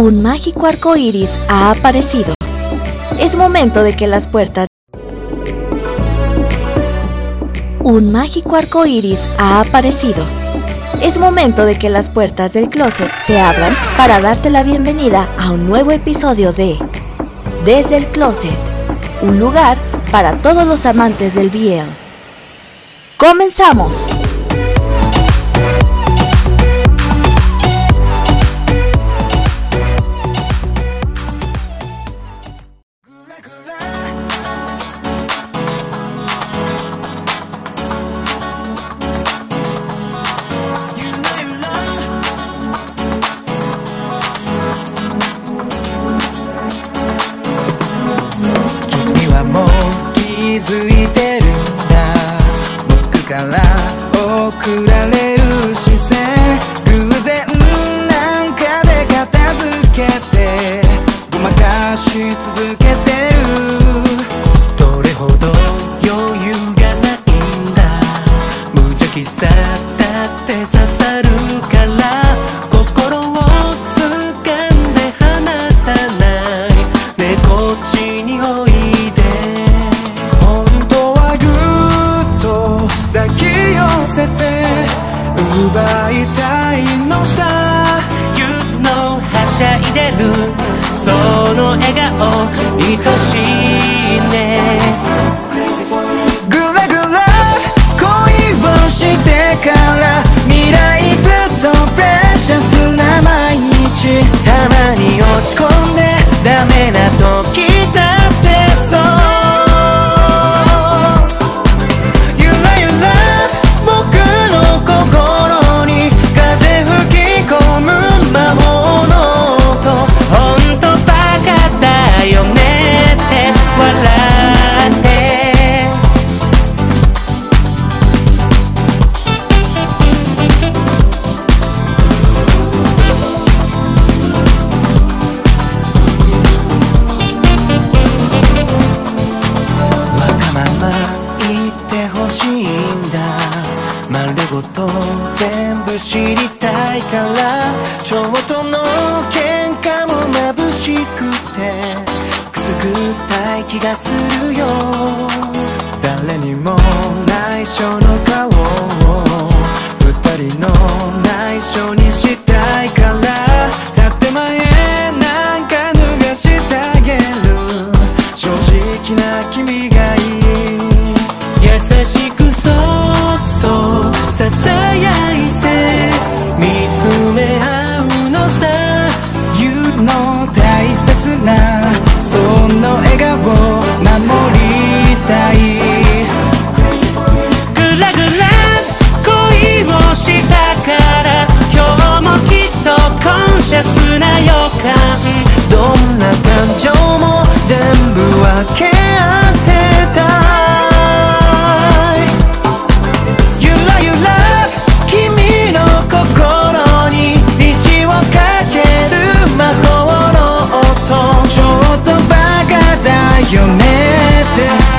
Un mágico arco iris ha aparecido. Es momento de que las puertas. Un mágico arco iris ha aparecido. Es momento de que las puertas del closet se abran para darte la bienvenida a un nuevo episodio de Desde el Closet, un lugar para todos los amantes del BL. ¡Comenzamos!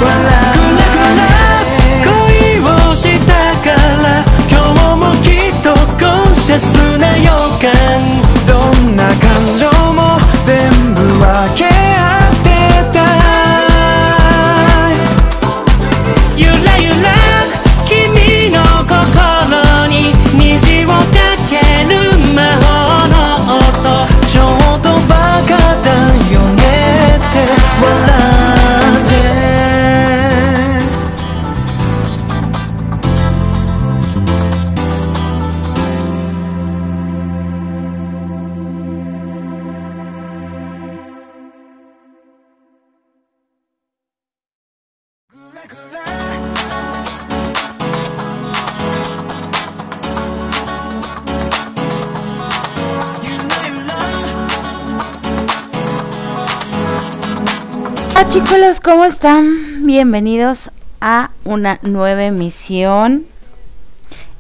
Chicos, están? Bienvenidos a una nueva emisión.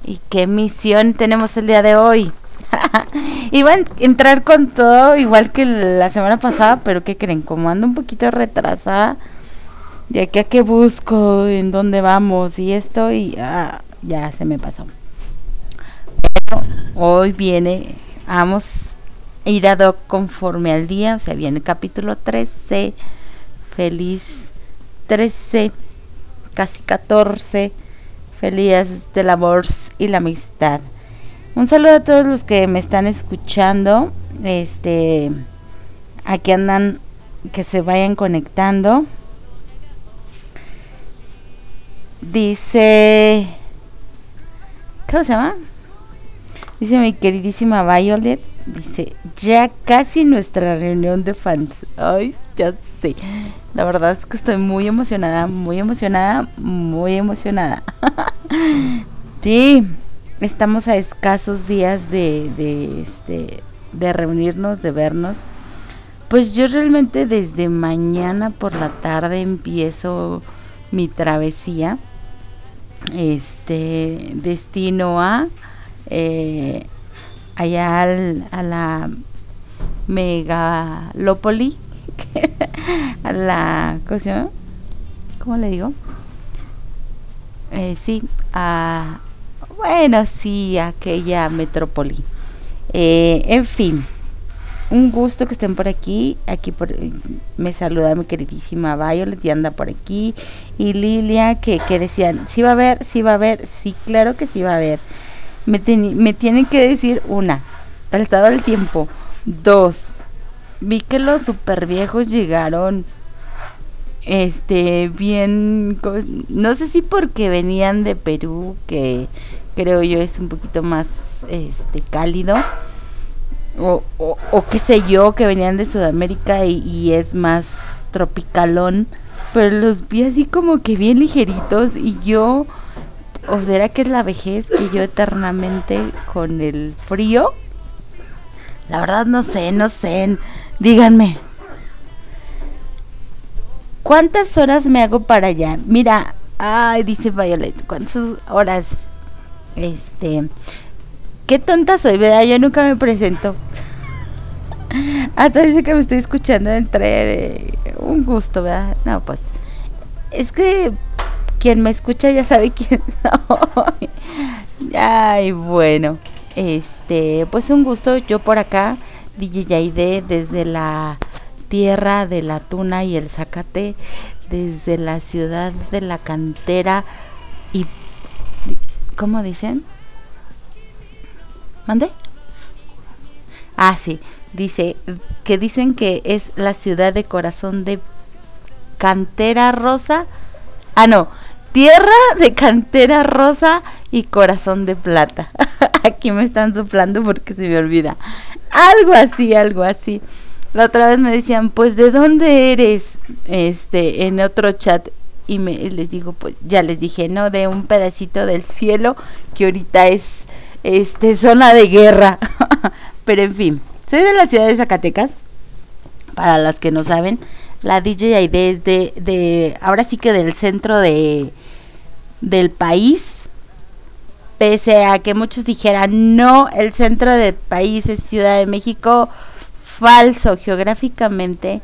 ¿Y qué misión tenemos el día de hoy? Iba a entrar con todo igual que la semana pasada, pero ¿qué creen? Como ando un poquito retrasada, ya que a qué busco, en dónde vamos y esto, y ah, ya se me pasó. Pero hoy viene, vamos irado conforme al día, o sea, viene capítulo 13, feliz 13, casi 14, feliz del amor y la amistad. Un saludo a todos los que me están escuchando, este, aquí andan, que se vayan conectando. Dice, ¿cómo se llama? Dice mi queridísima Violet, dice, ya casi nuestra reunión de fans. Ay, ya sé. La verdad es que estoy muy emocionada, muy emocionada, muy emocionada. sí, estamos a escasos días de, de, este, de reunirnos, de vernos. Pues yo realmente desde mañana por la tarde empiezo mi travesía. Este, destino a eh, allá a la megalópoli, a la, ¿cómo? ¿Cómo le digo? Eh, sí, a, bueno, sí, aquella metrópoli. Eh, en fin, un gusto que estén por aquí. Aquí por, me saluda mi queridísima Violet y anda por aquí. Y Lilia, que, que decían, sí va a haber, sí va a haber, sí, claro que sí va a haber me, me tienen que decir una, el estado del tiempo. Dos, vi que los super viejos llegaron este bien no sé si porque venían de Perú que creo yo es un poquito más este cálido o, o, qué sé yo que venían de Sudamérica y, y, es más tropicalón pero los vi así como que bien ligeritos y yo ¿O será que es la vejez que yo eternamente con el frío? La verdad no sé, no sé. Díganme. ¿Cuántas horas me hago para allá? Mira, ay, dice Violet, ¿cuántas horas? Este, qué tonta soy, ¿verdad? Yo nunca me presento. Hasta ahorita que me estoy escuchando entre un gusto, ¿verdad? No, pues es que quien me escucha ya sabe quién soy. Ay, bueno. Este, pues un gusto. Yo por acá, DJ Yaide, desde la tierra de la tuna y el zacate, desde la ciudad de la cantera y. ¿Cómo dicen? ¿Mande? Ah, sí. Dice que dicen que es la ciudad de corazón de cantera rosa. Ah, no, Tierra de cantera rosa y corazón de plata. Aquí me están soplando porque se me olvida. Algo así, algo así. La otra vez me decían, pues ¿de dónde eres? Este, en otro chat. Y me, les digo, pues ya les dije, no, de un pedacito del cielo que ahorita es este zona de guerra. Pero en fin, soy de la ciudad de Zacatecas. Para las que no saben, la DJ ID es de, de, ahora sí que del centro de, del país, pese a que muchos dijeran, no, el centro del país es Ciudad de México, falso geográficamente,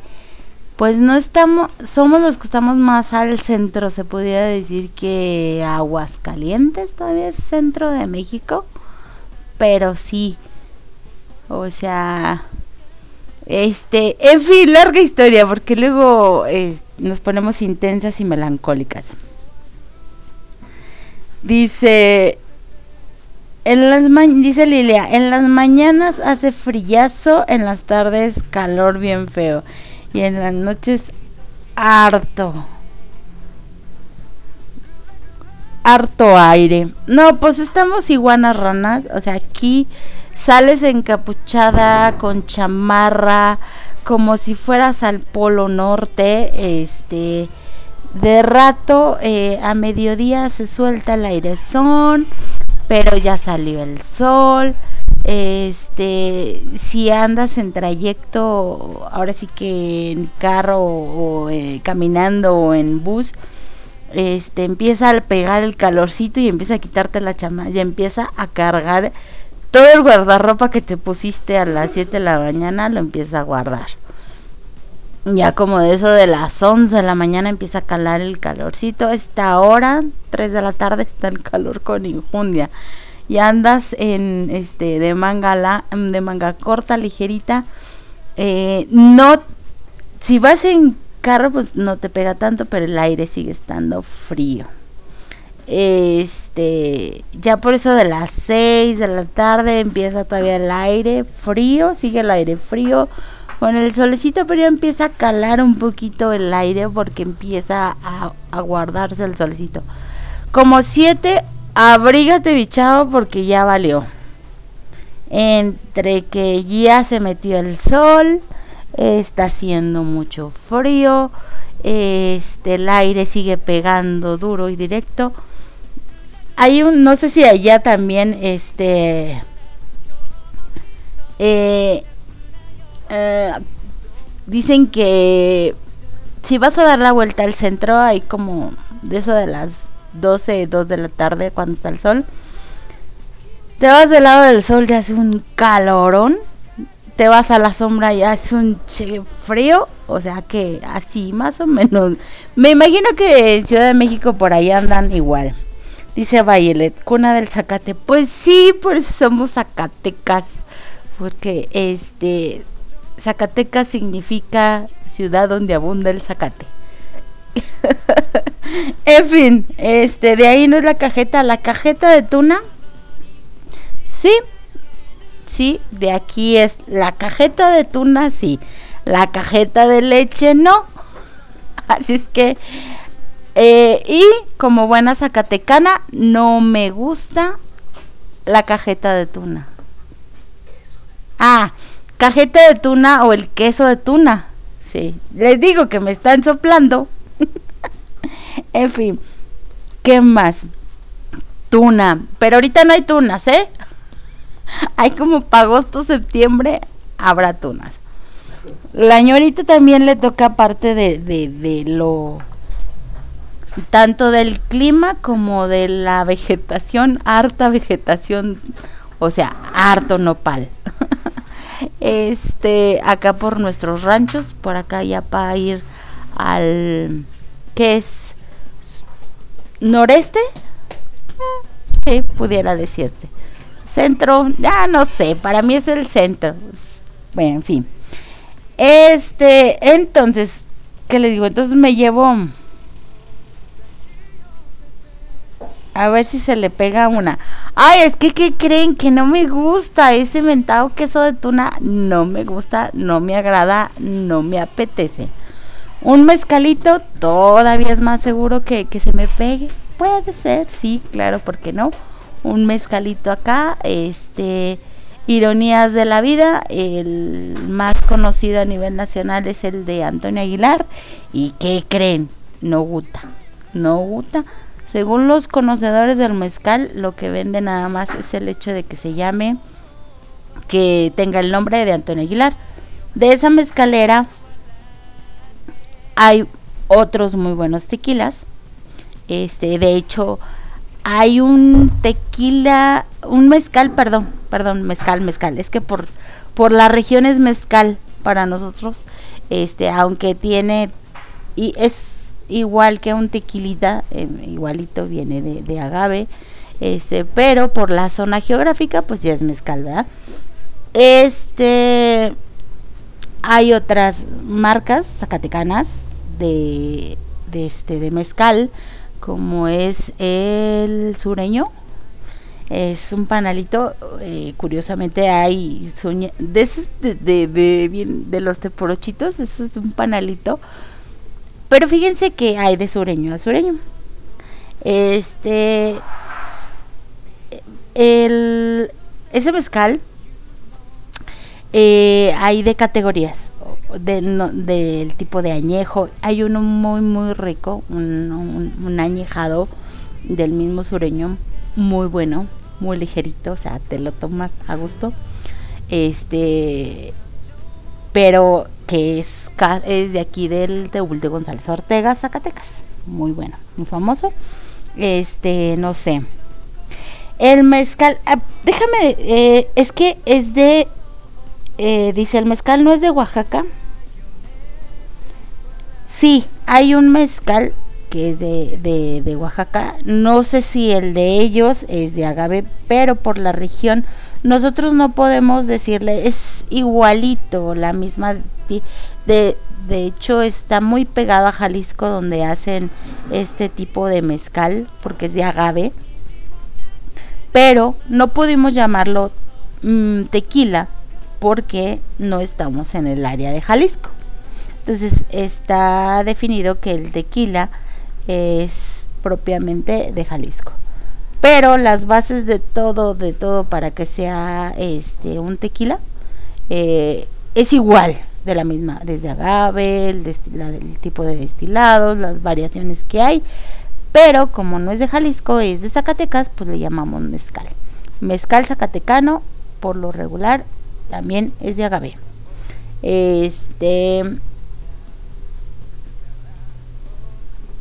pues no estamos, somos los que estamos más al centro, se podría decir que Aguascalientes todavía es centro de México, pero sí, o sea, este, en fin, larga historia, porque luego nos ponemos intensas y melancólicas. Dice, en las dice Lilia, en las mañanas hace frillazo, en las tardes calor bien feo y en las noches harto. Harto aire. No, pues estamos iguanas ranas, o sea, aquí sales encapuchada con chamarra, como si fueras al polo norte, este, de rato eh, a mediodía se suelta el airezón, pero ya salió el sol. Este, si andas en trayecto, ahora sí que en carro o, eh, caminando o en bus, este empieza a pegar el calorcito y empieza a quitarte la chamarra, ya empieza a cargar todo el guardarropa que te pusiste a las 7 de la mañana lo empieza a guardar. Ya como de eso de las 11 de la mañana empieza a calar el calorcito. Esta hora, 3 de la tarde, está el calor con injundia. y andas en este de manga la, de manga corta, ligerita, eh, no si vas en carro pues no te pega tanto, pero el aire sigue estando frío. Este, ya por eso de las 6 de la tarde empieza todavía el aire frío, sigue el aire frío con el solecito, pero ya empieza a calar un poquito el aire porque empieza a, guardarse el solecito. Como 7, abrígate bichado porque ya valió. Entre que ya se metió el sol, está haciendo mucho frío, este el aire sigue pegando duro y directo. Hay un, no sé si allá también, este, eh, eh, dicen que si vas a dar la vuelta al centro, hay como de eso de las 12, 2 de la tarde cuando está el sol. Te vas del lado del sol y hace un calorón. Te vas a la sombra y hace un che frío. O sea que así más o menos. Me imagino que en Ciudad de México por ahí andan igual. Dice Violet, cuna del Zacate. Pues sí, por eso somos Zacatecas. Porque este Zacatecas significa ciudad donde abunda el zacate. en fin, este, de ahí no es la cajeta, la cajeta de tuna. Sí, sí, de aquí es la cajeta de tuna, sí. La cajeta de leche, no. Así es que, eh, y como buena zacatecana, no me gusta la cajeta de tuna. Ah, cajeta de tuna o el queso de tuna. Sí, les digo que me están soplando. en fin, ¿qué más? Tuna, pero ahorita no hay tunas, ¿eh? hay como para agosto, septiembre, habrá tunas. La ñorita también le toca parte de, de, de lo tanto del clima como de la vegetación, harta vegetación, o sea, harto nopal. este, acá por nuestros ranchos, por acá ya para ir al que es noreste, eh, pudiera decirte. Centro, ya no sé, para mí es el centro. Bueno, en fin. Este, entonces, ¿qué le digo? Entonces me llevo A ver si se le pega una. Ay, es que ¿qué creen? Que no me gusta ese mentado queso de tuna. No me gusta, no me agrada, no me apetece. Un mezcalito todavía es más seguro que, que se me pegue. Puede ser, sí, claro, ¿por qué no? Un mezcalito acá, este... Ironías de la vida, el más conocido a nivel nacional es el de Antonio Aguilar. ¿Y qué creen? No gusta, no gusta según los conocedores del mezcal, lo que vende nada más es el hecho de que se llame, que tenga el nombre de Antonio Aguilar. De esa mezcalera hay otros muy buenos tequilas. Este, de hecho, hay un tequila, un mezcal, perdón, perdón, mezcal, mezcal. Es que por, por la región es mezcal para nosotros. Este, aunque tiene y es igual que un tequilita, em, igualito viene de, agave, este, pero por la zona geográfica, pues ya es mezcal, ¿verdad? Este, hay otras marcas zacatecanas de, este, de mezcal, como es el sureño, es un panalito eh, curiosamente hay de esos de, de, de, de los teporochitos eso es un panalito pero fíjense que hay de sureño a sureño. Este. El, ese mezcal eh, hay de categorías del tipo de añejo. Hay uno muy, muy rico, un, un, añejado del mismo sureño, muy bueno, muy ligerito, o sea, te lo tomas a gusto. Este, pero que es, es de aquí del Teúl de González Ortega, Zacatecas. Muy bueno, muy famoso. Este, no sé. El mezcal, ah, déjame, eh, es que es de, eh, dice el mezcal no es de Oaxaca. Sí, hay un mezcal que es de, de, de, Oaxaca. No sé si el de ellos es de agave, pero por la región nosotros no podemos decirle, es igualito, la misma... De, de hecho está muy pegado a Jalisco donde hacen este tipo de mezcal, porque es de agave. Pero no pudimos llamarlo mm, tequila porque no estamos en el área de Jalisco. Entonces está definido que el tequila es propiamente de Jalisco. Pero las bases de todo, de todo para que sea este un tequila eh, es igual de la misma, desde agave, el, el tipo de destilados, las variaciones que hay. Pero como no es de Jalisco, es de Zacatecas, pues le llamamos mezcal. Mezcal zacatecano, por lo regular, también es de agave. Este.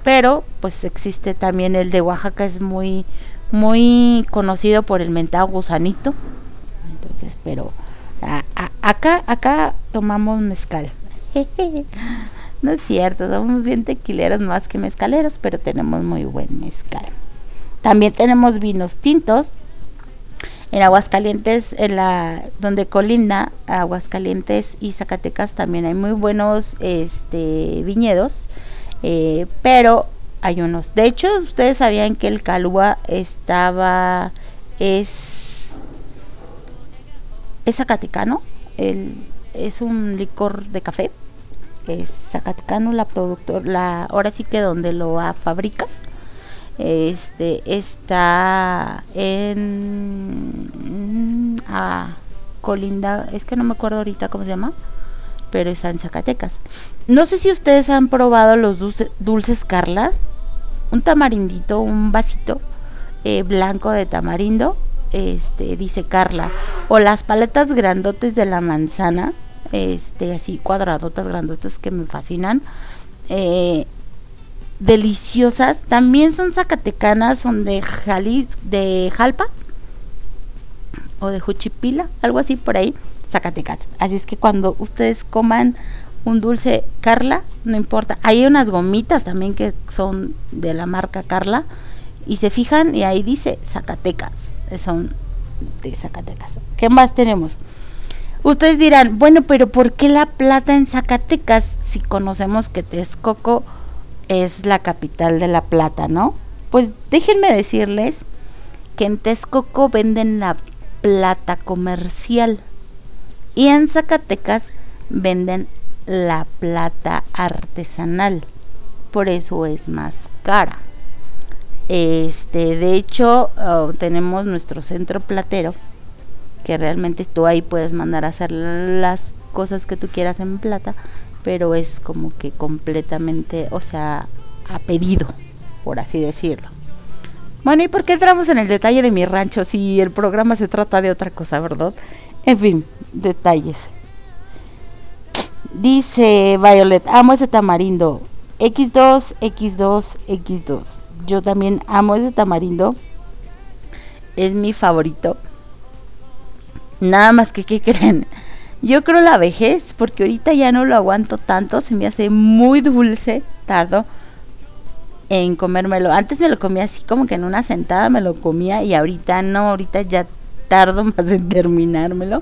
Pero, pues existe también el de Oaxaca, es muy, muy conocido por el mentado gusanito. Entonces, pero acá, acá tomamos mezcal. no es cierto, somos bien tequileros más que mezcaleros, pero tenemos muy buen mezcal. También tenemos vinos tintos. En Aguascalientes, en la donde colinda Aguascalientes y Zacatecas también hay muy buenos este viñedos, eh, pero hay unos. De hecho, ustedes sabían que el Calúa estaba es es zacatecano, el, es un licor de café, es zacatecano la productor, la ahora sí que donde lo fabrica. Este está en ah, Colinda, es que no me acuerdo ahorita cómo se llama, pero está en Zacatecas. No sé si ustedes han probado los dulces Carla, un tamarindito, un vasito eh, blanco de tamarindo, este dice Carla, o las paletas grandotes de la manzana, este así cuadradotas grandotas que me fascinan. Eh, deliciosas, también son zacatecanas, son de Jalis, de Jalpa o de Juchipila, algo así por ahí, Zacatecas. Así es que cuando ustedes coman un dulce Carla, no importa. Hay unas gomitas también que son de la marca Carla y se fijan y ahí dice Zacatecas, son de Zacatecas. ¿Qué más tenemos? Ustedes dirán, bueno, pero ¿por qué la plata en Zacatecas si conocemos que Texcoco es la capital de la plata, ¿no? Pues déjenme decirles que en Texcoco venden la plata comercial y en Zacatecas venden la plata artesanal. Por eso es más cara. Este, de hecho, oh, tenemos nuestro centro platero que realmente tú ahí puedes mandar a hacer las cosas que tú quieras en plata, pero es como que completamente, o sea, a pedido, por así decirlo. Bueno, ¿y por qué entramos en el detalle de mi rancho si el programa se trata de otra cosa, verdad? En fin, detalles. Dice Violet, amo ese tamarindo. X2, X2, X2. Yo también amo ese tamarindo. Es mi favorito. Nada más que, ¿qué creen? Yo creo la vejez, porque ahorita ya no lo aguanto tanto, se me hace muy dulce, tardo en comérmelo. Antes me lo comía así como que en una sentada me lo comía y ahorita no, ahorita ya tardo más en terminármelo.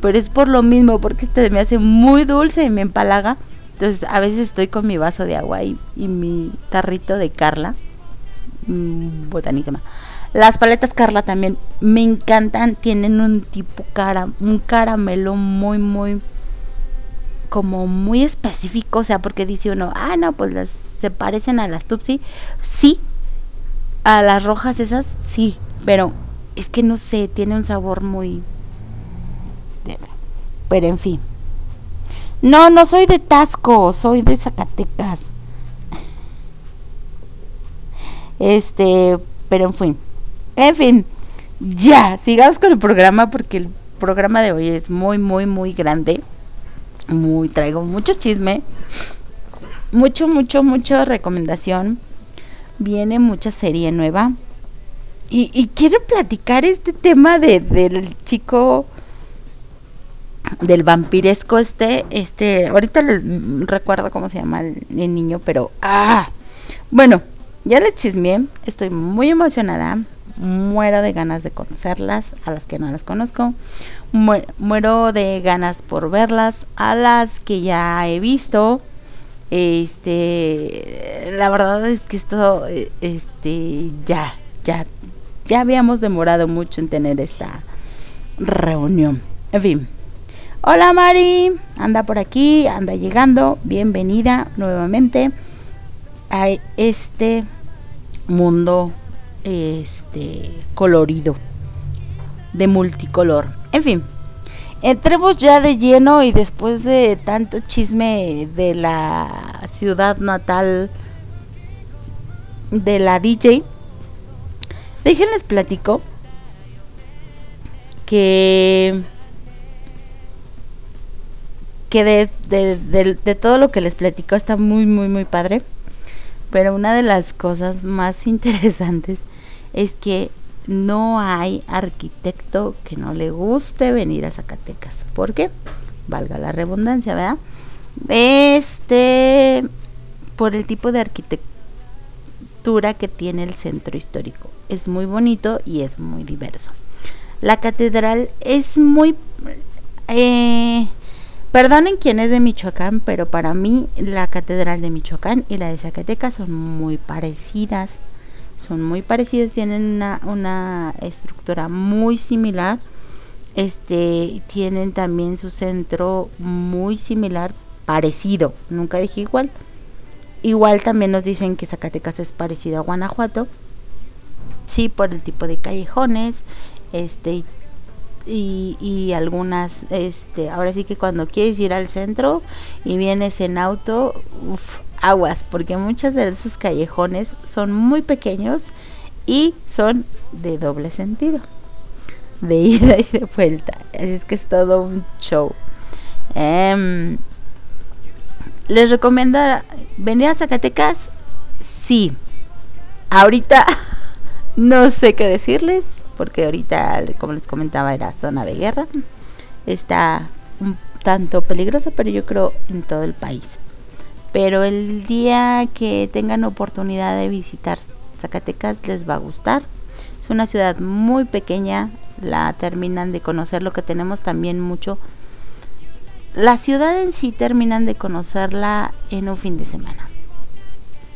Pero es por lo mismo, porque este me hace muy dulce y me empalaga. Entonces a veces estoy con mi vaso de agua y, mi tarrito de Carla. Mm, botanísima. Las paletas Carla también me encantan, tienen un tipo cara, un caramelo muy muy como muy específico, o sea, porque dice uno, ah, no, pues las, se parecen a las Tupsi. Sí, a las rojas esas, sí, pero es que no sé, tiene un sabor muy... Pero en fin. No, no soy de Tasco, soy de Zacatecas. Este, pero en fin. En fin, ya, sigamos con el programa porque el programa de hoy es muy, muy, muy grande. Muy, traigo mucho chisme. Mucho, mucho, mucha recomendación. Viene mucha serie nueva. Y, quiero platicar este tema de, del chico del vampiresco este, este, ahorita recuerdo cómo se llama el, niño, pero ah, Bueno, ya les chismeé, estoy muy emocionada, muero de ganas de conocerlas, a las que no las conozco, muero de ganas por verlas, a las que ya he visto. Este, la verdad es que esto, este, ya, ya, ya habíamos demorado mucho en tener esta reunión. En fin. Hola Mari, anda por aquí, anda llegando, bienvenida nuevamente a este mundo este colorido de multicolor. En fin, entremos ya de lleno y después de tanto chisme de la ciudad natal de la DJ, déjenles platico que que de, de, de, todo lo que les platico está muy muy muy padre pero una de las cosas más interesantes es que no hay arquitecto que no le guste venir a Zacatecas. ¿Por qué? Valga la redundancia, ¿verdad? Este, por el tipo de arquitectura que tiene el centro histórico. Es muy bonito y es muy diverso. La catedral es muy... Eh, Perdonen quién es de Michoacán, pero para mí la catedral de Michoacán y la de Zacatecas son muy parecidas. Son muy parecidas, tienen una, una estructura muy similar. Este, tienen también su centro muy similar, parecido. Nunca dije igual. Igual también nos dicen que Zacatecas es parecido a Guanajuato. Sí, por el tipo de callejones, este algunas, este, ahora sí que cuando quieres ir al centro y vienes en auto, uff, aguas, porque muchos de esos callejones son muy pequeños y son de doble sentido, de ida y de vuelta. Así es que es todo un show. Em, ¿Les recomiendo venir a Zacatecas? Sí. Ahorita no sé qué decirles porque ahorita, como les comentaba, era zona de guerra. Está un tanto peligroso, pero yo creo en todo el país. Pero el día que tengan oportunidad de visitar Zacatecas les va a gustar. Es una ciudad muy pequeña, la terminan de conocer lo que tenemos también mucho. La ciudad en sí terminan de conocerla en un fin de semana.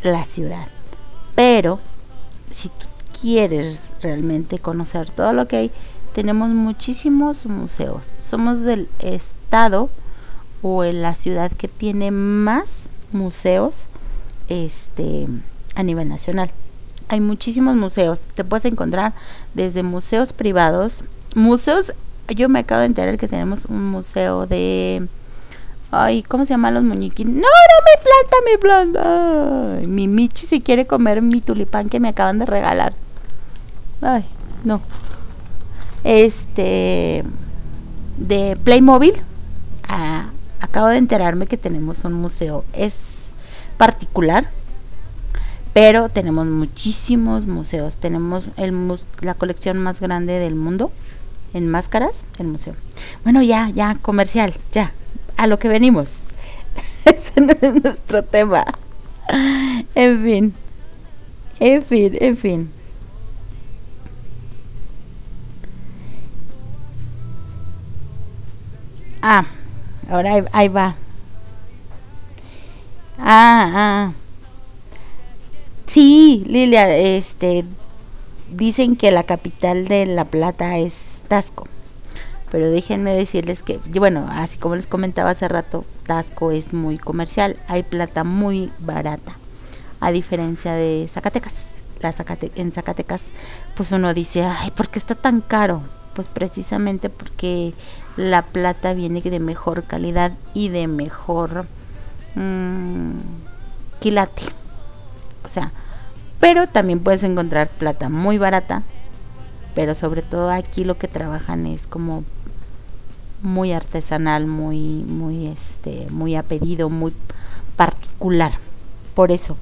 La ciudad. Pero si tú quieres realmente conocer todo lo que hay, tenemos muchísimos museos. Somos del estado o en la ciudad que tiene más museos este a nivel nacional. Hay muchísimos museos. Te puedes encontrar desde museos privados, museos. Yo me acabo de enterar que tenemos un museo de Ay, ¿cómo se llaman los muñequitos? No, no, mi planta, mi planta. Ay, mi Michi si quiere comer mi tulipán que me acaban de regalar. Ay, no. Este. De Playmobil. Ah, acabo de enterarme que tenemos un museo. Es particular. Pero tenemos muchísimos museos. Tenemos el la colección más grande del mundo. En máscaras, el museo. Bueno, ya, ya, comercial, ya. A lo que venimos. Ese no es nuestro tema. En fin. En fin, en fin. Ah, ahora ahí, va. Ah, ah. Sí, Lilia, este, dicen que la capital de La Plata es Tasco. Pero déjenme decirles que, bueno, así como les comentaba hace rato, Tasco es muy comercial. Hay plata muy barata. A diferencia de Zacatecas. En Zacatecas, pues uno dice, ay, ¿por qué está tan caro? Pues precisamente porque la plata viene de mejor calidad y de mejor mmm, quilate. O sea, pero también puedes encontrar plata muy barata, pero sobre todo aquí lo que trabajan es como muy artesanal, muy muy este, muy a pedido, muy particular. Por eso,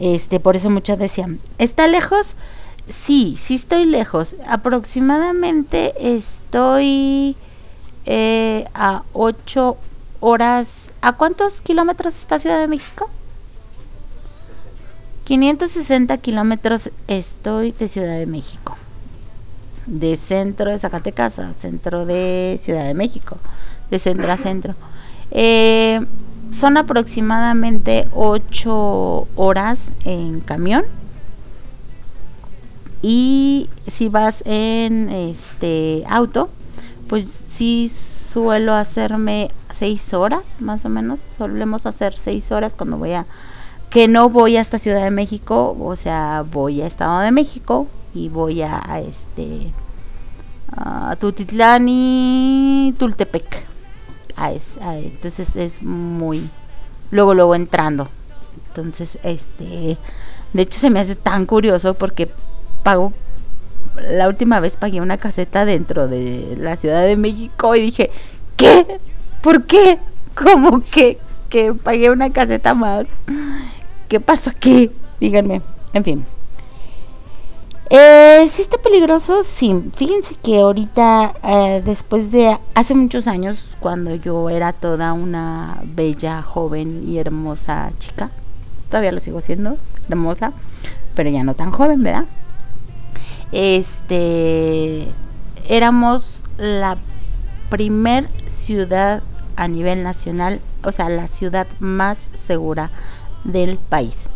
este, por eso muchos decían, ¿está lejos? Sí, sí estoy lejos. Aproximadamente estoy eh, a 8 horas. ¿A cuántos kilómetros está Ciudad de México? 560 kilómetros estoy de Ciudad de México. De centro de Zacatecas a centro de Ciudad de México. De centro a centro. Eh, son aproximadamente 8 horas en camión. Y si vas en este auto, pues sí suelo hacerme 6 horas, más o menos. Solemos hacer 6 horas cuando voy a que no voy hasta Ciudad de México, o sea, voy a Estado de México y voy a, este a Tutitlán y Tultepec entonces es muy luego luego entrando entonces este de hecho se me hace tan curioso porque pago la última vez pagué una caseta dentro de la Ciudad de México y dije ¿qué? ¿por qué? ¿cómo que? que pagué una caseta más ¿qué pasó aquí? díganme en fin eh, ¿Sí está peligroso? Sí. Fíjense que ahorita, eh, después de hace muchos años, cuando yo era toda una bella, joven y hermosa chica, todavía lo sigo siendo, hermosa, pero ya no tan joven, ¿verdad? Este, éramos la primer ciudad a nivel nacional, o sea, la ciudad más segura del país.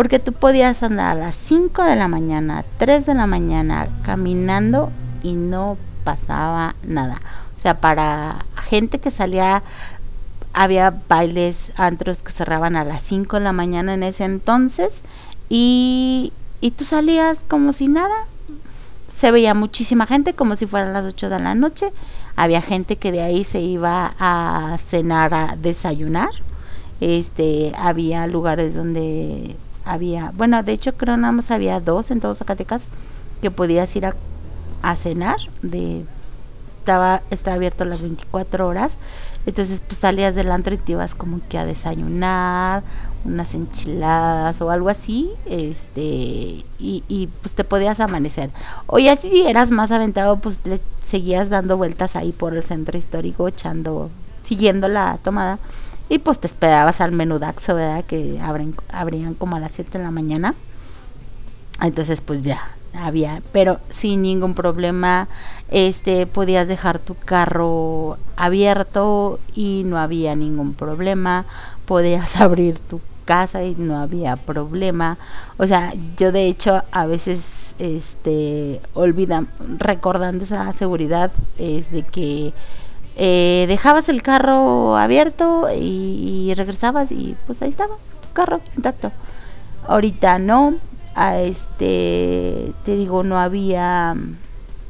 Porque tú podías andar a las 5 de la mañana, 3 de la mañana caminando y no pasaba nada. O sea, para gente que salía, había bailes, antros que cerraban a las 5 de la mañana en ese entonces y, y tú salías como si nada. Se veía muchísima gente como si fueran las 8 de la noche. Había gente que de ahí se iba a cenar, a desayunar. Este, había lugares donde había, bueno, de hecho creo nada más había dos en todos Zacatecas que podías ir a, cenar de estaba estaba abierto las 24 horas entonces pues salías del y te ibas como que a desayunar unas enchiladas o algo así este y, y pues te podías amanecer. O ya si eras más aventado pues le seguías dando vueltas ahí por el centro histórico echando siguiendo la tomada y pues te esperabas al menudaxo, ¿verdad? Que abren, abrían como a las 7 de la mañana. Entonces pues ya había, pero sin ningún problema, este podías dejar tu carro abierto y no había ningún problema, podías abrir tu casa y no había problema. O sea, yo de hecho a veces este olvidan recordando esa seguridad es de que eh, dejabas el carro abierto y, regresabas y pues ahí estaba tu carro intacto. Ahorita no, a este, te digo, no había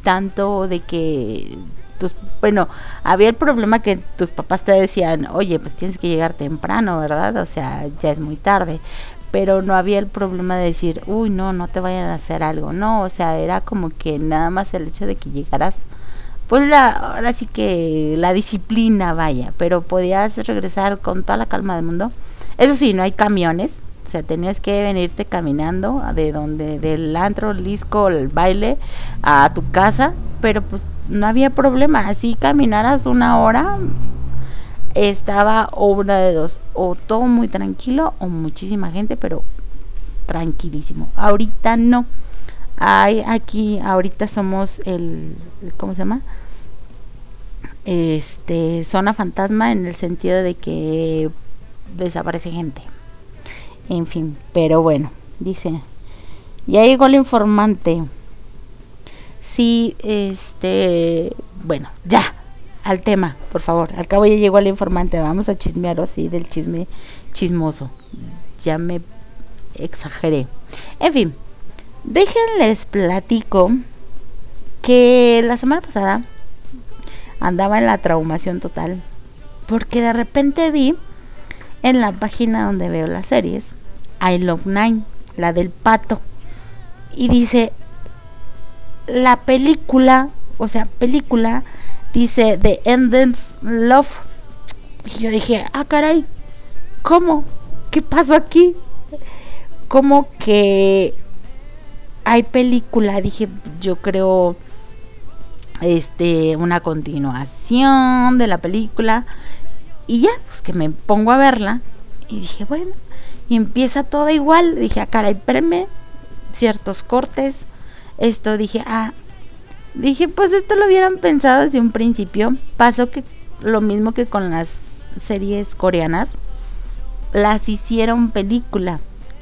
tanto de que tus, bueno, había el problema que tus papás te decían, oye, pues tienes que llegar temprano, ¿verdad? O sea, ya es muy tarde. Pero no había el problema de decir, uy, no, no te vayan a hacer algo. No, o sea, era como que nada más el hecho de que llegaras pues la, ahora sí que la disciplina vaya, pero podías regresar con toda la calma del mundo. Eso sí, no hay camiones, o sea, tenías que venirte caminando de donde, del antro, el disco, el baile, a tu casa, pero pues no había problema, así caminaras una hora, estaba o una de dos, o todo muy tranquilo o muchísima gente, pero tranquilísimo. Ahorita no. Hay aquí, ahorita somos el, ¿cómo se llama? este zona fantasma en el sentido de que desaparece gente. En fin, pero bueno, dice, ya llegó el informante. Sí, este, bueno, ya, al tema, por favor. Al cabo ya llegó el informante, vamos a chismear así del chisme chismoso. Ya me exageré. En fin, déjenles platico que la semana pasada andaba en la traumación total. Porque de repente vi en la página donde veo las series, I Love Nine, la del pato. Y dice, la película, o sea, película, dice The Endless Love. Y yo dije, ah, caray, ¿cómo? ¿Qué pasó aquí? Como que hay película, dije, yo creo este una continuación de la película y ya pues que me pongo a verla y dije bueno y empieza todo igual. Dije, ah, caray, preme ciertos cortes. Esto dije, ah, dije, pues esto lo hubieran pensado desde un principio. Pasó que lo mismo que con las series coreanas, las hicieron película.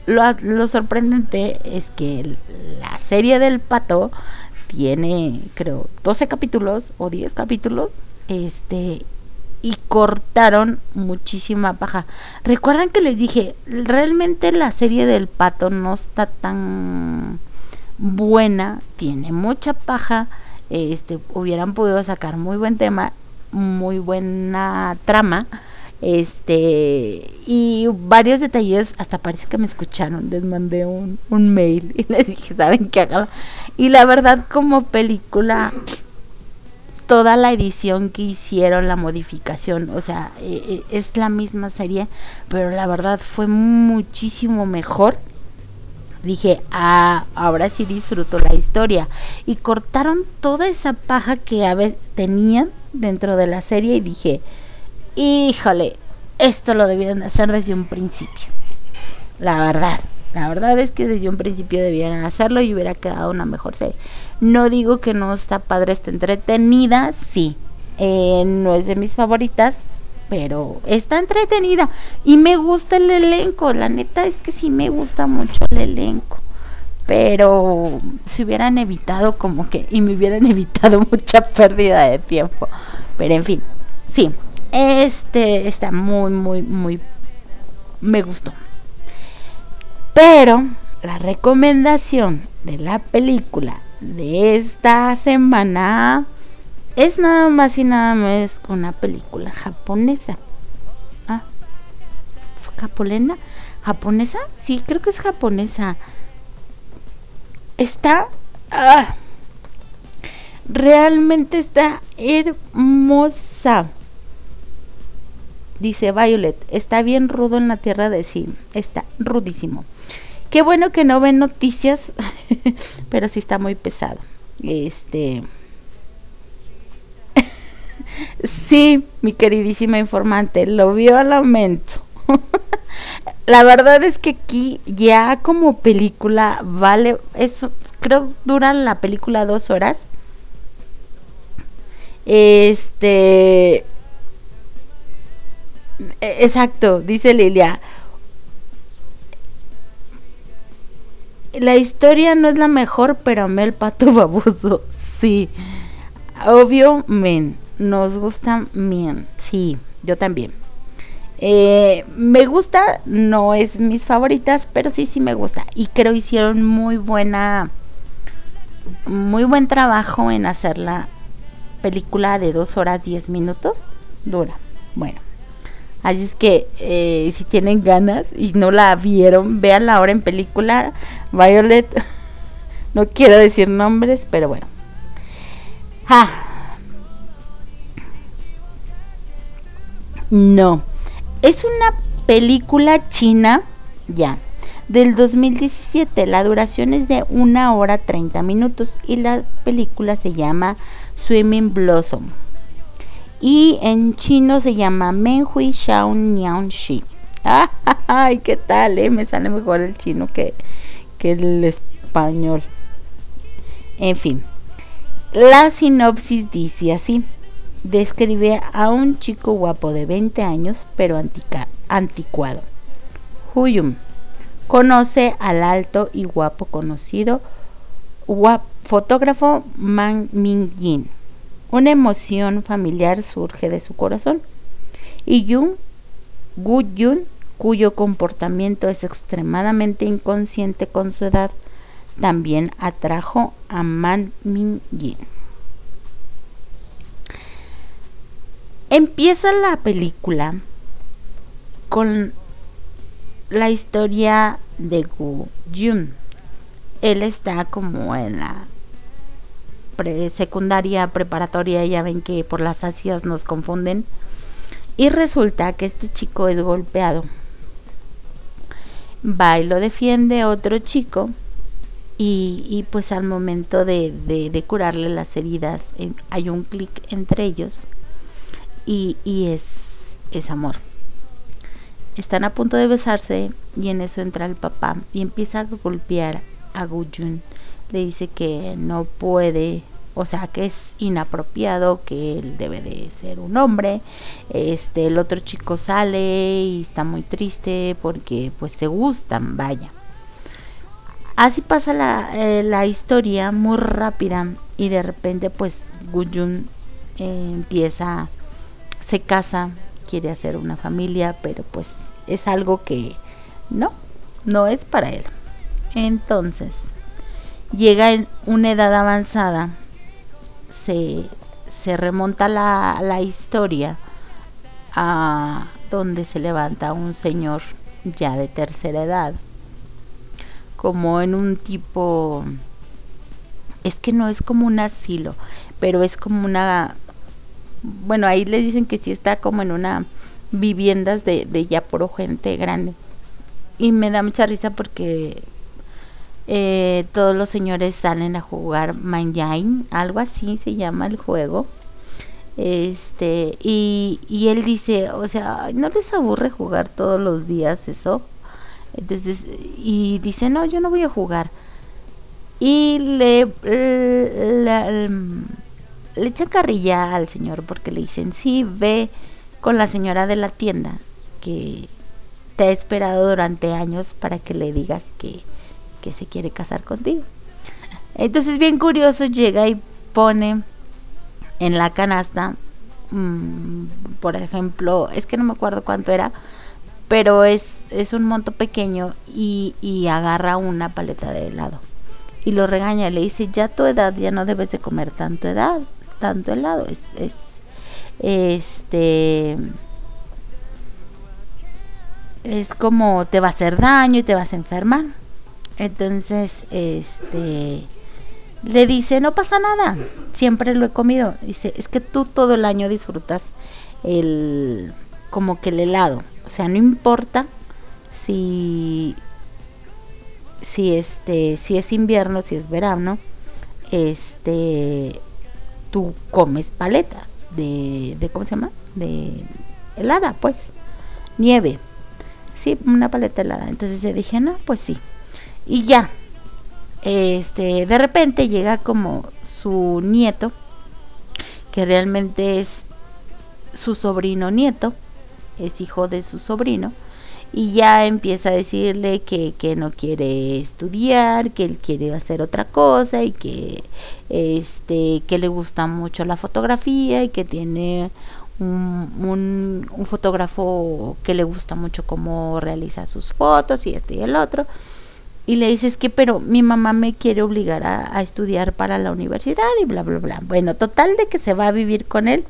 Lo, lo sorprendente es que la serie del pato tiene, creo, 12 capítulos o 10 capítulos. Este, y cortaron muchísima paja. Recuerdan que les dije, realmente la serie del pato no está tan buena, tiene mucha paja, este hubieran podido sacar muy buen tema, muy buena trama. Este, y varios detalles, hasta parece que me escucharon, les mandé un, un mail y les dije, ¿saben qué hagan? Y la verdad, como película, toda la edición que hicieron, la modificación, o sea, eh, eh, es la misma serie, pero la verdad fue muchísimo mejor. Dije, ah, ahora sí disfruto la historia. Y cortaron toda esa paja que tenían dentro de la serie y dije, híjole, esto lo debían hacer desde un principio. La verdad. La verdad es que desde un principio debían hacerlo y hubiera quedado una mejor serie. No digo que no está padre, está entretenida, sí. Eh, no es de mis favoritas, pero está entretenida. Y me gusta el elenco. La neta es que sí me gusta mucho el elenco. Pero si hubieran evitado como que, y me hubieran evitado mucha pérdida de tiempo. Pero en fin, sí, este está muy, muy, muy, me gustó. Pero la recomendación de la película de esta semana es nada más y nada más una película japonesa. Ah. ¿Japonesa? Sí, creo que es japonesa. Está. Ah, realmente está hermosa. Dice Violet, está bien rudo en la tierra de sí. Está rudísimo. Qué bueno que no ven noticias, pero sí está muy pesado. Este. sí, mi queridísima informante, lo vio a lamento. la verdad es que aquí ya como película vale, eso creo dura la película dos horas. Este, exacto, dice Lilia. la historia no es la mejor, pero amé el pato baboso. Sí. Obvio, men. Nos gusta bien. Sí, yo también. Eh, me gusta, no es mis favoritas, pero sí, sí me gusta. Y creo hicieron muy buena, muy buen trabajo en hacer la película de dos horas diez minutos. Dura. Bueno. Así es que eh, si tienen ganas y no la vieron, vean ahora en película. Violet, no quiero decir nombres, pero bueno. No, es una película china, ya, del 2017. La duración es de una hora 30 minutos y la película se llama Swimming Blossom y en chino se llama Menhui Xiao Niang Shi. Ay, ¿qué tal? Eh? Me sale mejor el chino que, que el español. En fin, la sinopsis dice así. Describe a un chico guapo de 20 años, pero anticuado. Huyum conoce al alto y guapo conocido fotógrafo Man Ming Yin una emoción familiar surge de su corazón. Y Jung, Gu Yun, cuyo comportamiento es extremadamente inconsciente con su edad, también atrajo a Man Min Yin. Empieza la película con la historia de Gu Yun. Él está como en la secundaria, preparatoria, ya ven que por las asias nos confunden. Y resulta que este chico es golpeado. Va y lo defiende otro chico. Y, pues al momento de, de, curarle las heridas eh, hay un clic entre ellos y, y es, es amor. están a punto de besarse y en eso entra el papá y empieza a golpear a Gujun. Le dice que no puede, o sea, que es inapropiado, que él debe de ser un hombre. Este, el otro chico sale y está muy triste porque pues se gustan, vaya. Así pasa la, eh, la historia muy rápida y de repente pues Gujun eh, empieza, se casa, quiere hacer una familia, pero pues es algo que no, no es para él. Entonces, llega en una edad avanzada, se, se remonta la, la historia a donde se levanta un señor ya de tercera edad, como en un tipo, es que no es como un asilo, pero es como una bueno, ahí les dicen que sí está como en una viviendas de, de ya por gente grande. Y me da mucha risa porque eh, todos los señores salen a jugar Mangine, algo así se llama el juego. Este, y, y él dice, o sea, ¿no les aburre jugar todos los días eso? Entonces, y dice, no, yo no voy a jugar. Y le, le le echan carrilla al señor porque le dicen, sí, ve con la señora de la tienda que te ha esperado durante años para que le digas que, que se quiere casar contigo. Entonces, bien curioso, llega y pone en la canasta, mm, por ejemplo, es que no me acuerdo cuánto era, pero es, es un monto pequeño y, y agarra una paleta de helado. Y lo regaña, le dice, ya tu edad, ya no debes de comer tanto edad, tanto helado. Es, es este es como te va a hacer daño y te vas a enfermar. Entonces, este le dice, no pasa nada, siempre lo he comido. Dice, es que tú todo el año disfrutas el como que el helado. O sea, no importa si si este si es invierno, si es verano, este tú comes paleta de, de ¿cómo se llama? De helada, pues, nieve. Sí, una paleta helada. Entonces yo dije, no, pues sí. Y ya, este, de repente llega como su nieto, que realmente es su sobrino nieto, es hijo de su sobrino, y ya empieza a decirle que, que, no quiere estudiar, que él quiere hacer otra cosa y que este que le gusta mucho la fotografía y que tiene un, un, fotógrafo que le gusta mucho cómo realiza sus fotos y este y el otro. Y le dices que, pero mi mamá me quiere obligar a, estudiar para la universidad y bla, bla, bla. Bueno, total de que se va a vivir con él.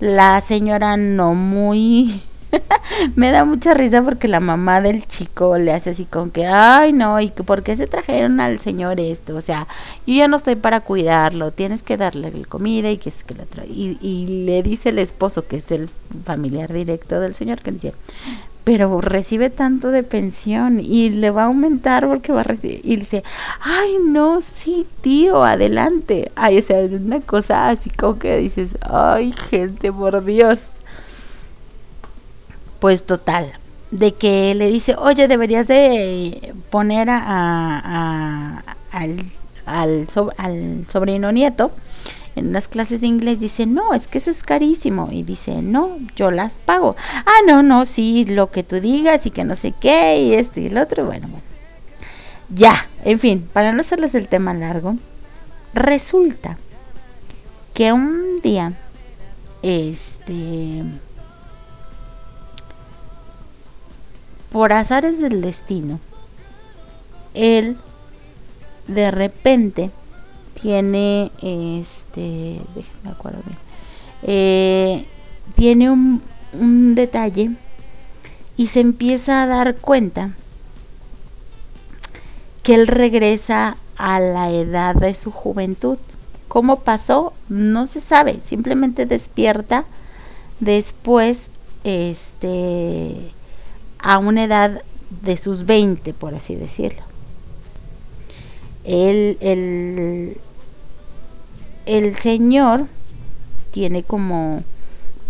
La señora no muy me da mucha risa porque la mamá del chico le hace así con que, ay no, y por qué se trajeron al señor esto, o sea, yo ya no estoy para cuidarlo, tienes que darle comida y que es que la trae. Y, le dice el esposo, que es el familiar directo del señor, que le dice, pero recibe tanto de pensión y le va a aumentar porque va a recibir. Y dice, ay, no, sí, tío, adelante. Ay, o sea, una cosa así como que dices, ay, gente, por Dios pues total, de que le dice, oye, deberías de poner a, al, al, sobrino nieto en unas clases de inglés, dice, no, es que eso es carísimo. Y dice, no, yo las pago. Ah, no, no, sí, lo que tú digas y que no sé qué, y esto y el otro, bueno, bueno. Ya, en fin, para no hacerles el tema largo, resulta que un día, este por azares del destino, él de repente tiene, este, déjenme acuerdo bien, eh, tiene un, un detalle y se empieza a dar cuenta que él regresa a la edad de su juventud. ¿Cómo pasó? No se sabe, simplemente despierta después este a una edad de sus 20, por así decirlo. El, el, el Señor tiene como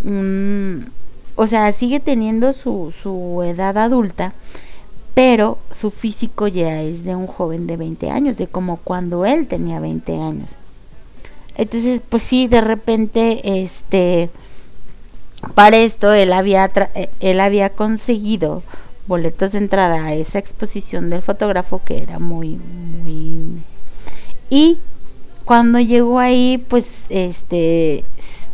o sea, sigue teniendo su, su edad adulta, pero su físico ya es de un joven de 20 años, de como cuando él tenía 20 años. Entonces, pues sí, de repente, este, para esto él había, eh, él había conseguido boletos de entrada a esa exposición del fotógrafo que era muy, muy... Y cuando llegó ahí, pues, este,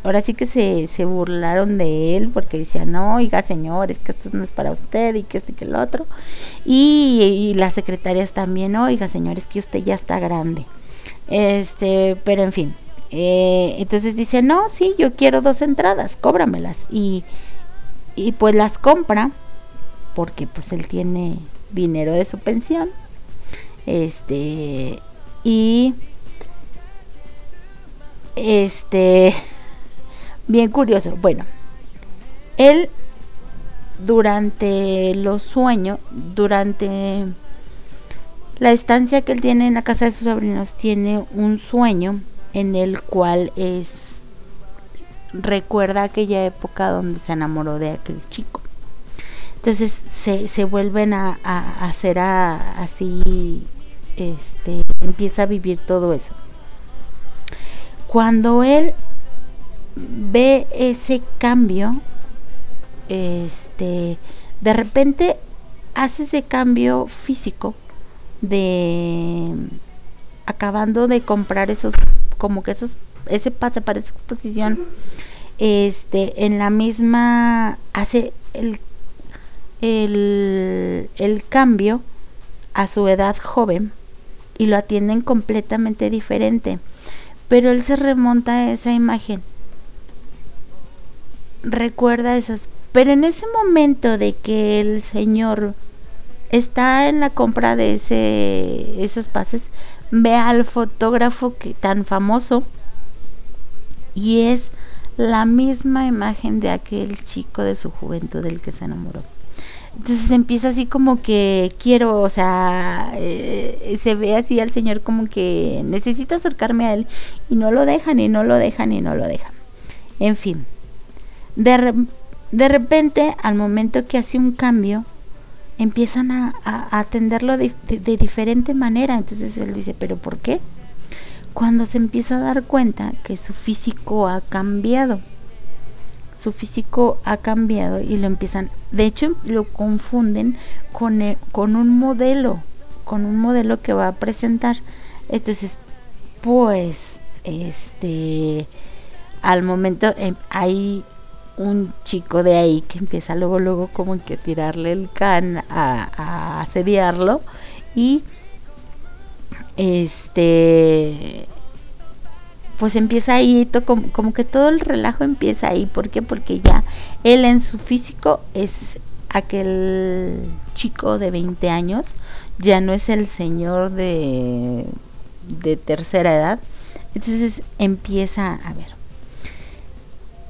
ahora sí que se, se burlaron de él porque decían, no, oiga señor, es que esto no es para usted y que este que el otro. Y, y las secretarias también, oiga señor, es que usted ya está grande. Este, pero en fin, eh, entonces dice, no, sí, yo quiero dos entradas, cóbramelas. Y, y pues las compra, porque pues él tiene dinero de su pensión. Este, y este, bien curioso. Bueno, él durante los sueños, durante la estancia que él tiene en la casa de sus sobrinos, tiene un sueño en el cual es recuerda aquella época donde se enamoró de aquel chico. Entonces se, se vuelven a, hacer así, este, empieza a vivir todo eso. Cuando él ve ese cambio, este, de repente hace ese cambio físico de acabando de comprar esos como que esos, ese pase para esa exposición, este, en la misma, hace el, el, el cambio a su edad joven y lo atienden completamente diferente. Pero él se remonta a esa imagen. Recuerda esas. Pero en ese momento de que el señor está en la compra de ese, esos pases, ve al fotógrafo que, tan famoso y es la misma imagen de aquel chico de su juventud del que se enamoró. Entonces empieza así como que quiero, o sea, eh, se ve así al Señor como que necesito acercarme a Él y no lo dejan y no lo dejan y no lo dejan. En fin, de, de repente al momento que hace un cambio, empiezan a, atenderlo de, diferente manera. Entonces él dice, ¿pero por qué? Cuando se empieza a dar cuenta que su físico ha cambiado. Su físico ha cambiado y lo empiezan, de hecho lo confunden con, con un modelo, con un modelo que va a presentar. Entonces, pues, este, al momento eh, hay un chico de ahí que empieza luego, luego como que tirarle el can a, a asediarlo y este pues empieza ahí, como, como, que todo el relajo empieza ahí. ¿Por qué? Porque ya él en su físico es aquel chico de 20 años, ya no es el señor de, de tercera edad. Entonces empieza a ver,